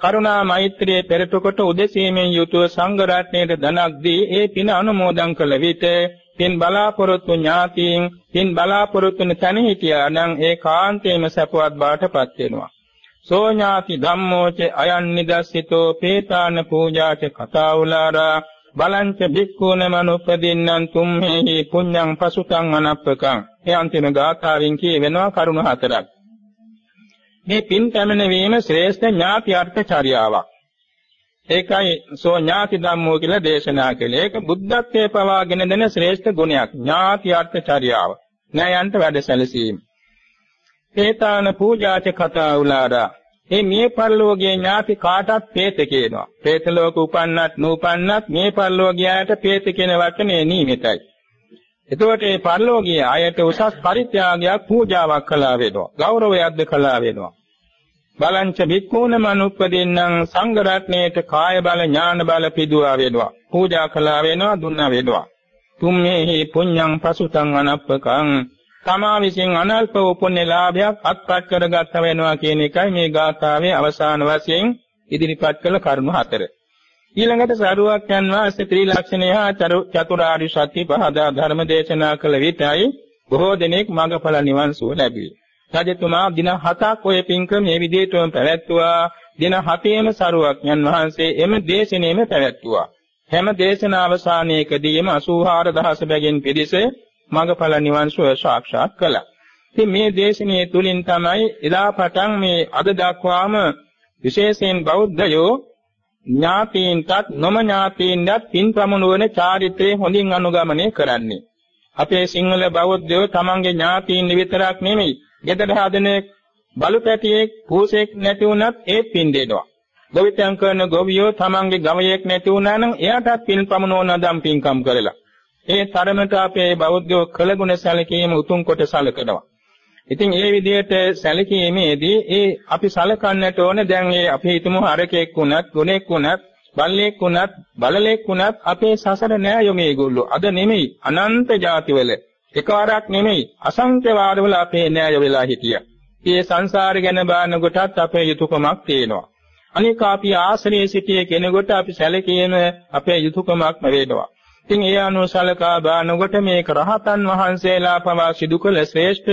කරුණා මෛත්‍රියේ පෙරට කොට උදෙසීමෙන් යුතුව සංඝ රත්නයේ ධනක් දී ඒ පින අනුමෝදන් කළ විට පින් බලාපොරොත්තු ඥාතීන් පින් බලාපොරොත්තු තැන හිටියා නම් ඒ කාන්තේම සපවත් බාටපත් වෙනවා. සෝ ඥාති ධම්මෝච අයන් නිදස්සිතෝ පේතාන පූජාච කතාවුලාරා බලංච භික්ඛූන මනුපදින්නං තුම්හෙහි පුඤ්ඤං පසුතං අනප්පකං. ඒ අන්තිම ගාථාවෙන් කියවෙනවා කරුණ හතරක්. මේ පින් පැමිණවීම ශ්‍රේෂ්ඨ ඥාති අර්ථ චර්යාවක්. ඒකයි සෝ ඥාති ධම්මෝ කියලා දේශනා කළේ. ඒක බුද්ධත්වයේ පවාගෙන දෙන ශ්‍රේෂ්ඨ ගුණයක්. ඥාති අර්ථ චර්යාව. නයන්ට වැඩ සැලසීම. හේතාන පූජාච කතා උලාරා මේ මිය පරලෝකයේ ඥාති කාටත් പ്രേත කියනවා. പ്രേත ලෝක උපන්නත් නූපන්නත් මේ පරලෝකයට പ്രേත කියන වචනේ නීමිතයි. එතකොට මේ පරිලෝකීය ආයත උසස් පරිත්‍යාගයක් පූජාවක් කළා වෙනවා. ගෞරවයක්ද කළා වෙනවා. බලංච භික්ඛූන මනුප්පදින්නම් සංඝ රත්නයේට කාය බල ඥාන බල පිදුවා වෙනවා. පූජා කළා වෙනවා දුන්නා වෙනවා. තුම්මේහි පුඤ්ඤං පසුතං අනප්පකං තමා විසින් අනල්ප උපුණ්‍ය ලාභයක් අත්පත් කරගත වෙනවා කියන එකයි මේ ගාථාවේ අවසාන වශයෙන් ඉදිරිපත් කළ කරුණු හතර. ඊළඟට සරුවක්යන් වහන්සේ ත්‍රිලක්ෂණය හා චතුරාර්ය සත්‍ය පහදා ධර්ම දේශනා කළ විටයි බොහෝ දෙනෙක් මඟඵල නිවන් සුව ලැබුවේ. රජතුමා දින 7ක් ඔය පින්කම මේ විදිහටම පැවැත්වුවා. දින 7ේම සරුවක්යන් වහන්සේ එම දේශනේම පැවැත්වුවා. හැම දේශනා අවසානයකදීම 84000 බැගින් පිරිස මඟඵල නිවන් සුව සාක්ෂාත් කළා. ඉතින් මේ දේශනාවේ තුලින් තමයි එදා පටන් මේ අද දක්වාම විශේෂයෙන් බෞද්ධයෝ ඥාතීන්ටත් නොම ඥාතීන්ටත් පින් ප්‍රමුණුවන චාරිත්‍රය හොඳින් අනුගමනය කරන්නේ. අපේ සිංහල බෞද්ධයෝ තමන්ගේ ඥාතීන් විතරක් නෙමෙයි, ගෙදර හදන බලු පැටියෙක්, පූසෙක් නැති වුණත් ඒ පින් දෙනවා. ගොවිතැන් කරන ගොවියෝ තමන්ගේ ගවයෙක් නැති වුණා නම් එයාටත් පින් ප්‍රමුණුවන දම් පින්කම් කරලා. ඒ තරමට අපේ බෞද්ධයෝ කළගුණ සැලකීම උතුම් කොට සැලකනවා. ඉතින් ඒ විදිහට සැලකීමේදී ඒ අපි සලකන්නට ඕන දැන් ඒ අපි හිතමු හරකෙක් වුණත් ගුණෙක් වුණත් බල්ලෙක් වුණත් බලලෙක් වුණත් අපේ සසර නෑ යොමේ ඒගොල්ලෝ. අද නෙමෙයි අනන්ත ಜಾතිවල එකවරක් නෙමෙයි අසංඛ්‍ය වාරවල අපේ නෑය වෙලා හිටියා. මේ සංසාරය ගැන බලන කොටත් අපේ යුතුයකමක් තියෙනවා. අනික අපි ආශ්‍රයේ සිටියේ කෙනෙකුට අපි සැලකීම අපේ යුතුයකමක් වෙනවා. ඉතින් ඒ අනුව සලකා බලනකොට මේක රහතන් වහන්සේලා පවා සිදු කළ ශ්‍රේෂ්ඨ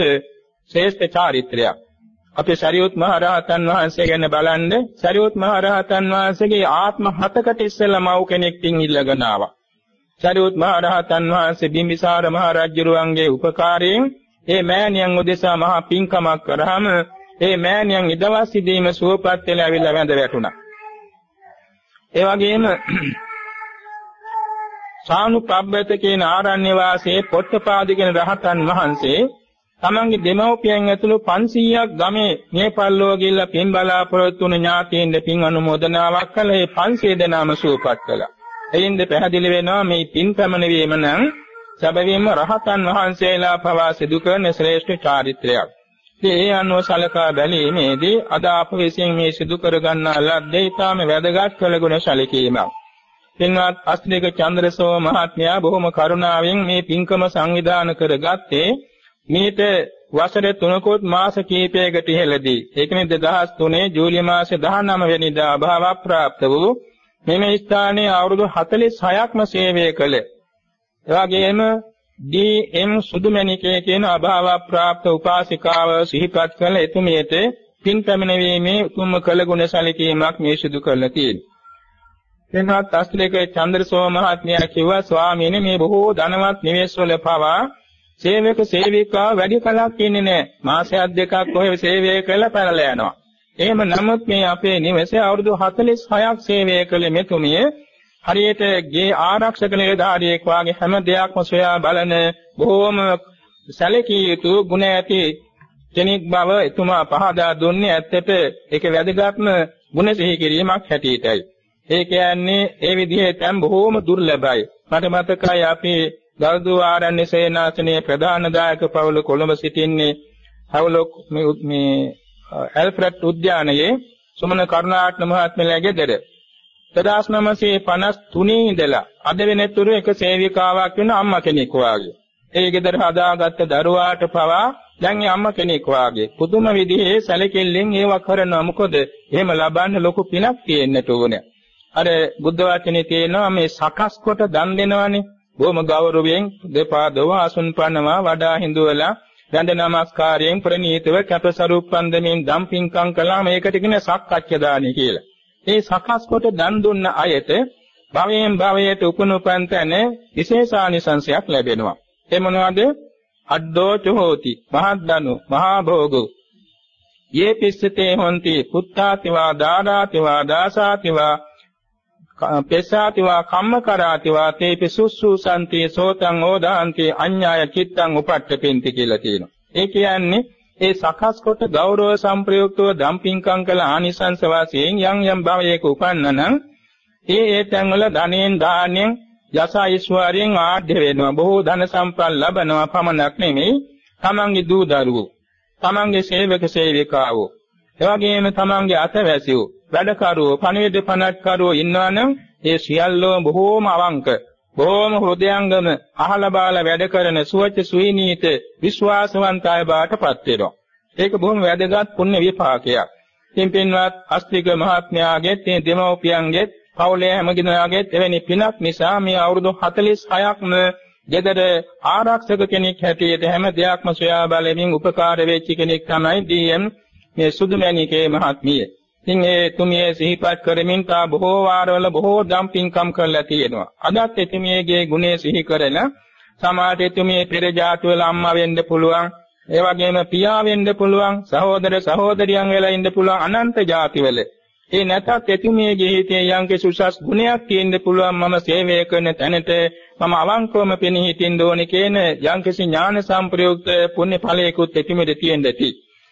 ශ්‍රේෂ්ඨ චාරිත්‍රයක්. අපි සරියුත් මහ රහතන් වහන්සේ ගැන බලන්න සරියුත් මහ රහතන් වහන්සේගේ ආත්ම හතකට ඉස්සෙල්ලා මව් කෙනෙක් තින් ඉල්ලගෙන ආවා. සරියුත් මහ රහතන් වහන්සේ බිම්බිසාර මහ රජුරුවන්ගේ උපකාරයෙන් ඒ මෑණියන් උදෙසා මහා පින්කමක් කරාම ඒ මෑණියන් ඉදවස් සිදීම සුවපත් වෙලා ඇවිල්ලා වැඳ වැටුණා. ඒ වගේම සානුපබ්බත කියන ආරණ්‍ය වාසයේ පොට්ටපාද කියන රහතන් වහන්සේ තමන්ගේ දෙමව්පියන් ඇතුළු 500ක් ගමේ මේ පල්ලෝ ගිහිල්ලා පින් බලාපොරොත්තු වුණ ඥාතීන්ද පින් අනුමෝදනාවක් කළා. ඒ 500 දෙනාම සුවපත් කළා. එයින්ද පැහැදිලි වෙනවා මේ පින් පැමණවීම නම් සැබවින්ම රහතන් වහන්සේලා පවා සිදු කරන ශ්‍රේෂ්ඨ චාරිත්‍රයක්. ඉතින් ඒ අනුව සලකා බැලීමේදී අද අප විසින් මේ සිදු කර ගන්නා ලද්දේ ඊටම වැදගත් කළගුණ සැලකීමක්. පින්වත් අස්තික චන්ද්‍රසෝ මහත්මයා බොහොම කරුණාවෙන් මේ පින්කම සංවිධාන කරගත්තේ මේට වසර 3කොත් මාස කිහිපයකට ඉහළදී ඒ කියන්නේ 2003 ජූලි මාසේ 19 වෙනිදා අභාව ප්‍රාප්ත වූ මෙම ස්ථානයේ අවුරුදු 46ක්ම සේවය කළ එවාගෙම ඩී.එම්. සුදුමැණිකේ කියන අභාව ප්‍රාප්ත උපාසිකාව සිහිපත් කළ එතුමියට පින් පැමිණීමේ උතුම් කළ ගුණ සැලකීමක් මේ සිදු කරලා තියෙනවා. එනවත් අස්තිලේක චන්ද්‍රසෝම මහත්මයා කිව්වා ස්වාමීනි මේ බොහෝ ධනවත් නිවෙස්වල පවා සේවක සේවිකා වැඩි කලක් ඉන්නේ නැහැ. මාසයක් දෙකක් කොහෙ සේවය කළා පැනලා යනවා. එහෙම නමුත් මේ අපේ නිවසේ අවුරුදු 46ක් සේවය කළ මෙතුමිය හරියට ගේ ආරක්ෂක නිලධාරියෙක් වාගේ හැම දෙයක්ම සොයා බලන බොහෝම සැලකිය යුතු ගුණ ඇති කෙනෙක් බව එතුමා පහදා දුන්නේ ඇත්තට ඒක වැදගත්ම ගුණ සිහි කිරීමක් හැටියටයි. ඒ කියන්නේ ඒ විදිහේ තැන් බොහෝම දුර්ලභයි. මට මතකයි අපි ගල්දුව ආරණ්‍ය සේනාසනයේ ප්‍රධාන දායක පවුල කොළඹ සිටින්නේ හවුලොක් මේ ඇල්ෆ්‍රඩ් උද්‍යානයේ සුමන කරුණාරත්න මහත්මයාගේ ගෙදර. 1953 ඉඳලා අද වෙනතුරු එක සේවිකාවක් වෙන අම්මා කෙනෙක් වාගේ. ඒ ගෙදර හදාගත්ත දරුවාට පවා දැන් ඒ අම්මා කෙනෙක් වාගේ. පුදුම විදිහේ සැලකිල්ලෙන් ඒව කරනවා. මොකද එහෙම ලබන්න ලොකු පිනක් තියෙන්නට ඕනේ. අර බුද්ධ වචනේ තියෙනවා මේ සකස් කොට දන් දෙනවනේ. බොහොම ගෞරවයෙන් දෙපා දව අසුන් පනවා වඩා හිඳුවලා වැඳ නමස්කාරයෙන් ප්‍රණීතව කැපසරුප්පන්දමින් දම් පිංකම් කළා මේකට කියන සක්කච්ඡ දානි කියලා. මේ සකස් කොට දන් දුන්න අයට භවයෙන් භවයට උපනුපන් තැන විශේෂානිසංශයක් ලැබෙනවා. ඒ මොනවද? අද්දෝ චෝති මහද්දනු මහා භෝගෝ යේ පිස්සතේ හොಂತಿ පුත්තාතිවා දානාතිවා දාසාතිවා පෙසාතිවා කම්මකරාතිවා තේපි සුස්සුසන්ති සෝතං ඕදාන්ති අඤ්ඤාය චිත්තං උපට්ඨපෙන්ති කියලා කියනවා. ඒ කියන්නේ ඒ සකස් කොට ගෞරව සම්ප්‍රයුක්තව දම්පින්කම් කළ ආනිසංස වාසයෙන් යම් යම් භවයක උපන්නනම් ඒ ඒ තැන්වල ධනෙන් දානෙන් යස ඓශ්වර්යයෙන් ආඩ්‍ය වෙනවා. බොහෝ ධන සම්පත් ලබනවා පමණක් නෙමෙයි. තමන්ගේ දූ දරුවෝ තමන්ගේ සේවක සේවිකාවෝ. එවැගේම තමන්ගේ අතවැසියෝ වැඩකරුවෝ පණිවිඩ පනත්කරුවෝ ඉන්නවනම් ඒ සියල්ලෝ බොහෝම අවංක බොහෝම හෘදයාංගම අහලා බාලා වැඩ කරන සුවච සුවීනීත විශ්වාසවන්ත අය බාටපත් වෙනවා. ඒක බොහොම වැදගත් පුණ්‍ය විපාකයක්. ඉතින් පින්වත් අස්තික මහත්මයාගේ තේ දෙමව්පියන්ගේ පවුලේ හැමගිනාගේ එවැනි පිනක් නිසා මේ අවුරුදු 46ක්ම ගෙදර ආරක්ෂක කෙනෙක් හැටියට හැම දෙයක්ම සොයා බලමින් උපකාර වෙච්ච කෙනෙක් තමයි ඩී.එම්. මේ සුදුමැණිකේ මහත්මිය. ඉතින් ඒ තුමියේ සිහිපත් කරමින් තා බොහෝ වාරවල බොහෝ දම් පින්කම් කරලා තියෙනවා. අදත් එතුමියගේ ගුණය සිහි කරලා සමාජයේ එතුමියේ පෙර ජාතිවල අම්මා වෙන්න පුළුවන්. ඒ වගේම පියා වෙන්න පුළුවන්. සහෝදර සහෝදරියන් වෙලා ඉන්න පුළුවන් අනන්ත ජාතිවල. ඒ නැතත් එතුමියගේ හිතේ යම්කිසි උසස් ගුණයක් තියෙන්න පුළුවන් මම සේවය කරන තැනට මම අවංකවම පෙනී හිටින්න ඕනේ කියන යම්කිසි ඥාන සම්ප්‍රයුක්ත පුණ්‍ය ඵලයකුත් එතුමියට තියෙන්න ඇති.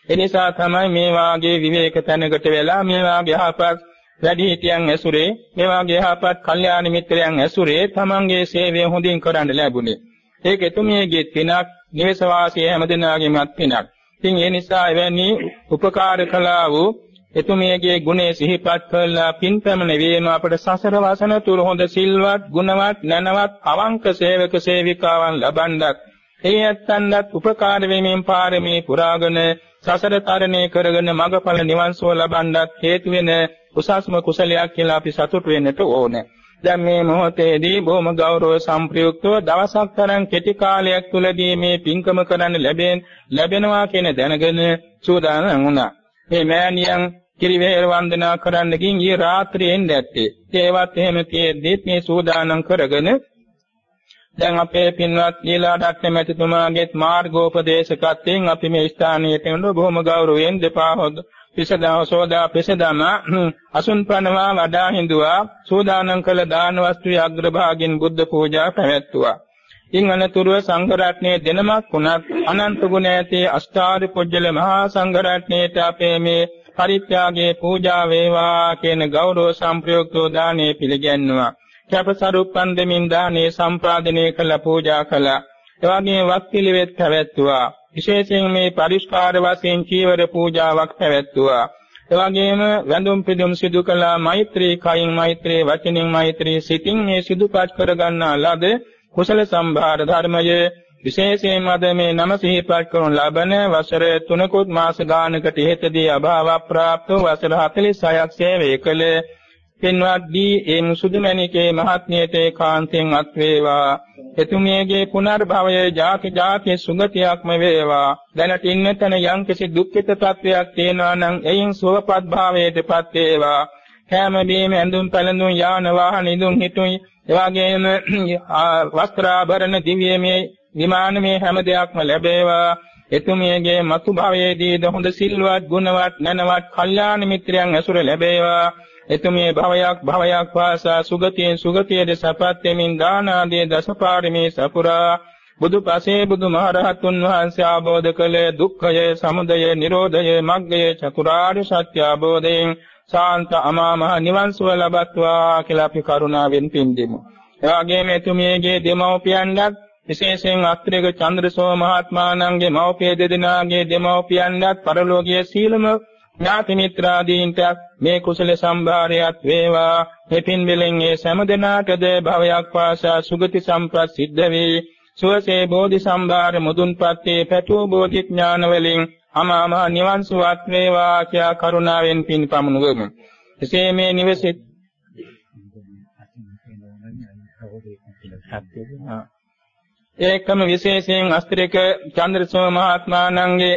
එනිසා තමයි මේ වාගේ විවේක තැනකට වෙලා මේ වාගේ යහපත් වැඩිහිටියන් ඇසුරේ මේ වාගේ යහපත් කල්යාණ මිත්‍රයන් ඇසුරේ තමන්ගේ සේවය හොඳින් කරන්න ලැබුණේ. ඒක එතුමියගේ පිනක්, නිවස වාසී හැමදෙනාගේමත් පිනක්. ඉතින් ඒ නිසා එවැනි උපකාර කළා වූ එතුමියගේ ගුණේ සිහිපත් කළා පින් පැමණ වේම අපට සසර වසන තුරු හොඳ සිල්වත් ගුණවත් නැනවත් අවංක සේවක සේවිකාවන් ලබන්නත් ඒ ඇත්තන්වත් උපකාර වෙමින් පාරමී පුරාගෙන සසර තරණය කරගෙන මගඵල නිවන් සුව ලබන්නත් හේතු වෙන උසස්ම කුසලයක් කියලා අපි සතුටු වෙන්නට ඕනේ. දැන් මේ මොහොතේදී බොහොම ගෞරව සම්ප්‍රයුක්තව දවසක් තරම් කෙටි කාලයක් තුලදී මේ පින්කම කරන්න ලැබෙන ලැබෙනවා කියන දැනගෙන සූදානම් වුණා. මේ මෑණියන් කිරිවේර වන්දනා කරන්න ගින් ඊ රාත්‍රියේ එන්න ඇත්තේ. ඒවත් එහෙම තියෙද්දි මේ සූදානම් කරගෙන දැන් අපේ පින්වත් නීලාඩක්ෂ මැතිතුමාගේත් මාර්ගෝපදේශකත්වයෙන් අපි මේ ස්ථානයට එන බොහොම ගෞරවයෙන් දෙපා හොද පිසදා සෝදා පිසදම අසුන් ප්‍රණවා වඩා හිඳුවා සූදානම් කළ දාන වස්තුවේ අග්‍රභාගින් බුද්ධ පූජා පැවැත්තුවා. ඉන් අනතුරුව සංඝ රත්නයේ දෙනමක් වුණත් අනන්ත ගුණ ඇති අෂ්ටාරි පුජ්‍යල මහා සංඝ රත්නයේට අපේ මේ පරිත්‍යාගයේ පූජා වේවා කියන ගෞරව සම්ප්‍රයුක්තෝ දානේ පිළිගැන්වුවා. කැපසරුප්පන් දෙමින් දානේ සම්පාදනය කළ පූජා කළා. එවැගේ වත් පිළිවෙත් පැවැත්තුවා. විශේෂයෙන් මේ පරිස්කාර වශයෙන් චීවර පූජාවක් පැවැත්තුවා. එවැගේම වැඳුම් පිදුම් සිදු කළා මෛත්‍රී කයින් මෛත්‍රී වචනින් මෛත්‍රී සිතින් මේ සිදුපත් කරගන්නා ලද කුසල සම්භාර ධර්මයේ විශේෂයෙන්ම අද මේ නම සිහිපත් කරන ලබන වසර 3කුත් මාස ගානකට ඉහතදී අභාව ප්‍රාප්ත වසර 46ක් සේවය කළ පින්වත් දී ඒ මුසුදුමැණිකේ මහත්මියට ඒකාන්තයෙන් අත් වේවා. එතුමියගේ පුනර්භවයේ ජාති ජාති සුගතියක්ම වේවා. දැනට ඉන්නතන යම්කිසි දුක්ඛිත තත්වයක් තියෙනවා නම් එයින් සුවපත් භාවයටපත් වේවා. කැම බීම ඇඳුම් පැළඳුම් යාන වාහන ඉදුම් හිටුයි එවාගේම වස්ත්‍රාභරණ දිව්‍යමය විමානමය හැම දෙයක්ම ලැබේවා. එතුමියගේ මතු භවයේදී හොඳ සිල්වත් ගුණවත් නැනවත් කල්යාණ මිත්‍රයන් ඇසුර ලැබේවා. එතුමිය භවයක් භවයක් වාසා සුගතියෙන් සුගතියට සපත් වෙමින් දාන ආදී දසපාරමී සපුරා බුදුපසේ බුදුමහරහතුන් වහන්සේ ආબોධ කළ දුක්ඛය සමුදය නිරෝධය මග්ගය චතුරාර්ය සත්‍ය ආબોධයෙන් සාන්ත අමා මහ නිවන් සුව ලබත්වා කියලා අපි කරුණාවෙන් පින්දෙමු. එවාගේම එතුමියගේ දෙමව්පියන්වත් විශේෂයෙන් අත්‍රේක චන්ද්‍රසෝ මහත්මාණන්ගේ මව්පිය දෙදෙනාගේ දෙමව්පියන්වත් පරලෝකීය සීලම ඥාති මිත්‍රාදීන්ට මේ කුසල සම්භාරයත් වේවා. මෙපින් මෙලෙන් ඒ සෑම දිනාටද භවයක් වාසා සුගති සම්ප්‍රත් සිද්ධ වේ. සුවසේ බෝධි සම්භාර මුදුන්පත් වේ පැතුූ බෝධි ඥාන වලින් අමාම නිවන් සුවත් වේවා කියා කරුණාවෙන් පින් පමුණුවමු. එසේ මේ නිවසේ ඒකම විශේෂයෙන් අස්ත්‍රික චන්ද්‍රසෝම මහත්මාණන්ගේ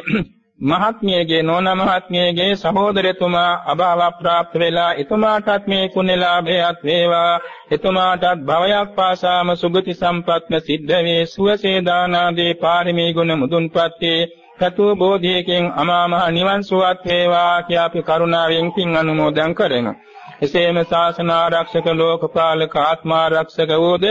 මහත්මියගේ නෝන මහත්මියගේ සහෝදරතුමා අභාව ප්‍රාප්ත වෙලා එතුමාටත් මේ කුණලාභයත් වේවා. එතුමාටත් භවයක් පාසාම සුගති සම්පත්ම සිද්ධ වේ සුවසේ දානාදී පාරමී ගුණ මුදුන්පත් වේ කතු බෝධියකින් අමා මහ නිවන් සුවත් වේවා කියා අපි කරුණාවෙන් පින් අනුමෝදන් කරමු. එසේම ශාසන ආරක්ෂක ලෝකපාලක ආත්මාරක්ෂක වූද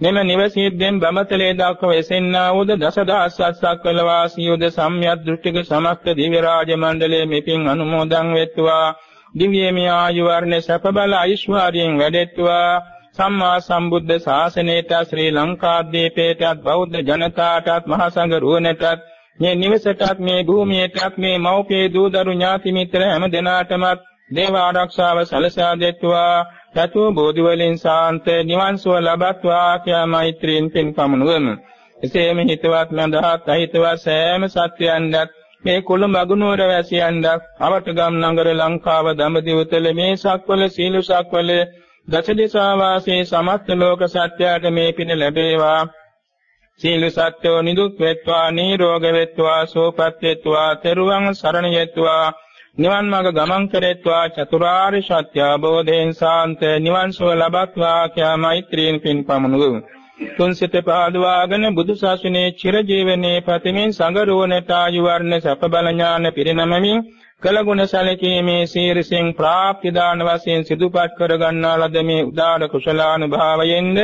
මෙම නිවසීද්දෙන් බමතලේ දක්ව එසෙන්නා වූද දසදහස් සක්වල වාසීයෝද සම්්‍යක් දෘෂ්ටික සමස්ත දිව්‍ය රාජ මණ්ඩලයේ මෙපින් අනුමෝදන් වෙත්වා. දිව්‍යමය ආයු වර්ණ සැප බල ඓශ්වර්යයෙන් වැඩෙත්වා. සම්මා සම්බුද්ධ ශාසනයට ශ්‍රී ලංකාද්වීපයටත් බෞද්ධ ජනතාවටත් මහා සංඝ රුවනටත් මේ නිවසටත් මේ භූමියටත් මේ මෞපිය දූ දරු ඥාති මිත්‍ර හැම දෙනාටමත් දේව ආරක්ෂාව සලසා දෙත්වා. සතු බෝධි වලින් සාන්ත නිවන් සුව ලබත්වා කියා මෛත්‍රියෙන් පින් පමුණුවමු. එසේම හිතවත් මඳහත් අහිතවත් සෑම සත්‍යයන්වත් මේ කුළුඹ අගනුවර වැසියන්වත් අවටගම් නගර ලංකාව දඹදිව තල මේ සක්වල සීල සක්වල දසදිසා වාසී සමස්ත ලෝක සත්‍යයට මේ පින ලැබේවා. සීල සත්‍යෝ නිදුක් වෙත්වා නිරෝග වෙත්වා සෝපත් වෙත්වා තෙරුවන් සරණ යෙත්වා නිවන් මාර්ග ගමන් කරේත්වා චතුරාර්ය සත්‍ය අවබෝධයෙන් සාන්ත නිවන් සුව ලබත්වා කියා මෛත්‍රියෙන් පින් පමුණුවමු. තුන් සිත පාදවාගෙන බුදු සසුනේ චිරජීවනයේ පතමින් සංගරුවනට ආයු වර්ණ සප බල ඥාන පිරිනමමින් කළගුණ සැලකීමේ සීරසින් ප්‍රාප්ති දාන වශයෙන් සිදුපත් කර ගන්නා ලද මේ උදාර කුසලානුභාවයෙන්ද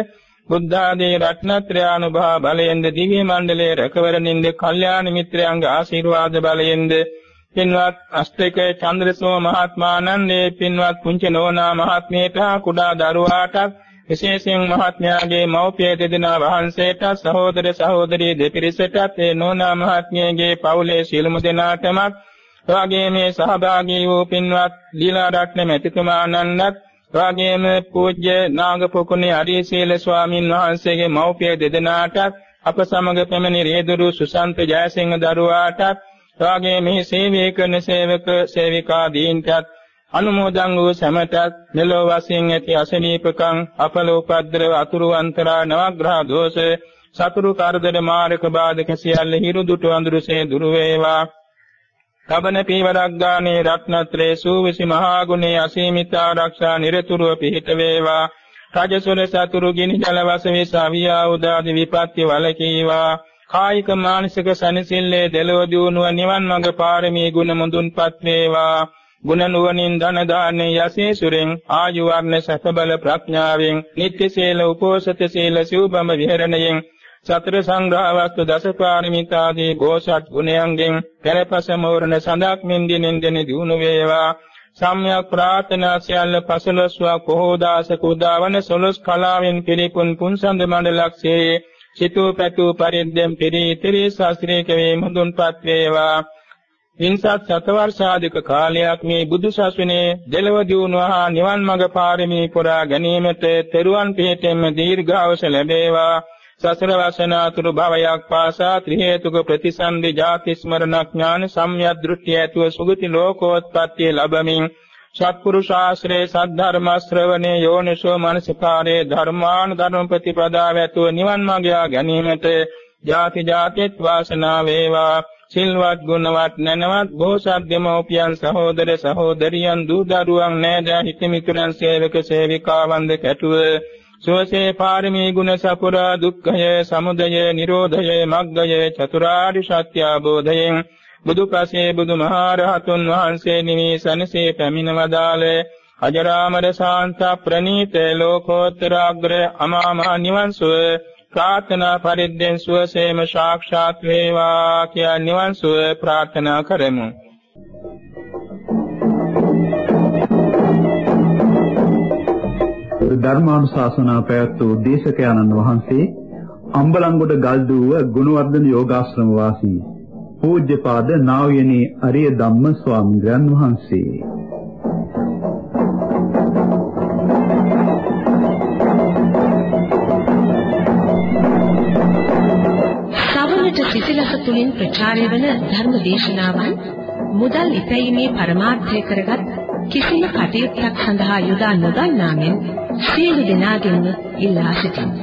බුද්ධ ආදී රත්නත්‍රය අනුභව බලයෙන්ද දිව්‍ය මණ්ඩලයේ රැකවරණින්ද කල්යාණ මිත්‍රයන්ගේ ආශිර්වාද බලයෙන්ද පින්වත් අෂ්ටක චන්ද්‍රසෝම මහත්මානන්දේ පින්වත් පුංචි නෝනා මහත්මියට කුඩා දරුවාට විශේෂයෙන් මහත්මයාගේ මව්පිය දෙදෙනා වහන්සේට සහෝදර සහෝදරී දෙපිරිසටත් ඒ නෝනා මහත්මියගේ පවුලේ සියලුම දෙනාටම එවාගේ මේ සහභාගී වූ පින්වත් ලීලා රත්න මෙතිතුමාණන්වත් එවාගේම පූජ්‍ය නාගපොකුණේ අරියසීල ස්වාමින් වහන්සේගේ මව්පිය දෙදෙනාටත් අප සමග පැමිණි රේදුරු සුසන්ත ජයසිංහ දරුවාටත් එවාගේ මේ සේවය කරන සේවක සේවිකා දීන්ටත් අනුමෝදන් වූ සැමටත් මෙලොව වශයෙන් ඇති අසනීපකම් අපල උපද්දව අතුරු අන්තරා නවග්‍රහ දෝෂ සතුරු කරදර මාරක බාධක සියල්ල හිරු දුටු අඳුරසේ දුර වේවා. තබන පීවරක් ගානේ රත්නත්‍රේ සූවිසි මහා ගුණේ අසීමිත ආරක්ෂා නිරතුරුව පිහිට වේවා. රජසොල සතුරු ගිනි ජල වශයෙන් සවියා උදාදි විපත්ති වලකීවා කායික මානසික සනසිල්ලේ දෙලොව දියුණුව නිවන් මඟ පාරමී ගුණ මුදුන්පත් වේවා. ගුණ නුවණින් ධන දාන්නේ යසීසුරෙන් ආයු වර්ණ සත බල ප්‍රඥාවෙන් නිත්‍ය සීල උපෝසත සීල සිව්බම විහෙරණයෙන් සතර සංග්‍රහ වස්තු දසපාරමිතාදී බෝසත් ගුණයන්ගෙන් පෙරපස මෝරණ සඳක් මෙන්දිනෙන් දෙන දිනු වේවා. සම්්‍යක් ප්‍රාර්ථනා සියල්ල පසලස්වක් බොහෝ දාසක උදාවන සොලස් කලාවෙන් පිළිපුන් පුන්සඳ මණ්ඩලක්ෂයේ සිතූ පැතූ පරිද්දෙන් පිරී ත්‍රි ශාස්ත්‍රීය වේ මුදුන්පත් වේවා. වින්සත් සතවර්ෂාධික කාලයක් මේ බුදු සසුනේ දෙලව දියුණුවා නිවන් මඟ පාරමී පුරා ගැනීමට තෙරුවන් පිහිටෙම දීර්ඝායුෂ ලැබේවා. සසර වසනාතුරු භවයක් පාසා ත්‍රි හේතුක ප්‍රතිසන්දි ජාති ස්මරණ ඥාන සම්‍යක් දෘෂ්ටි ඇතුව සුගති ලෝකෝත්පත්තිය ලැබමින් සත්පුරුෂ ආශ්‍රේ සද්ධර්ම ශ්‍රවණේ යෝනිසෝ මනසිකාරේ ධර්මාන ධර්ම ප්‍රතිපදාව ඇතුව නිවන් මාර්ගය ගැනීමට ජාති ජාතිත් වාසනා වේවා. සිල්වත් ගුණවත් නැනවත් බෝසත් දෙමෝපියන් සහෝදර සහෝදරියන් දූ දරුවන් නෑදෑ හිතමිතුරන් සේවක සේවිකාවන් ද කැටුව. සෝසේ පාරමී ගුණ සපුරා දුක්ඛය සමුදය නිරෝධය මග්ගය චතුරාර්ය සත්‍ය අවබෝධයෙන් බුදුපසේ බුදුමහරහතුන් වහන්සේ නිවිසනසේ පැමිණ වදාළේ. අජරාමර ශාන්ත ප්‍රණීත ලෝකෝත්තර අග්‍ර අමා මහ නිවන් සුව ප්‍රාර්ථනා පරිද්දෙන් සුවසේම සාක්ෂාත් වේවා කියා නිවන් සුව ප්‍රාර්ථනා කරමු. ධර්මානුශාසනා පැවැත්වූ දේශකයන්න් වහන්සේ අම්බලන්ගොඩ ගල්දුව ගුණවර්ධන යෝගාශ්‍රම වාසී. පූජ්‍යපාද නා වූ යනි අරිය ධම්ම ස්වාමීන් වහන්සේ සවනට සිසිලස තුලින් ප්‍රචාරය වන ධර්ම දේශනාවන් මුදල් ඉපැයීමේ පරමාර්ථය කරගත් කිසිම කටයුත්තක් සඳහා යොදා නොගන්නා මෙන් සියලු දෙනාගෙන්ම ඉල්ලා සිටිමි.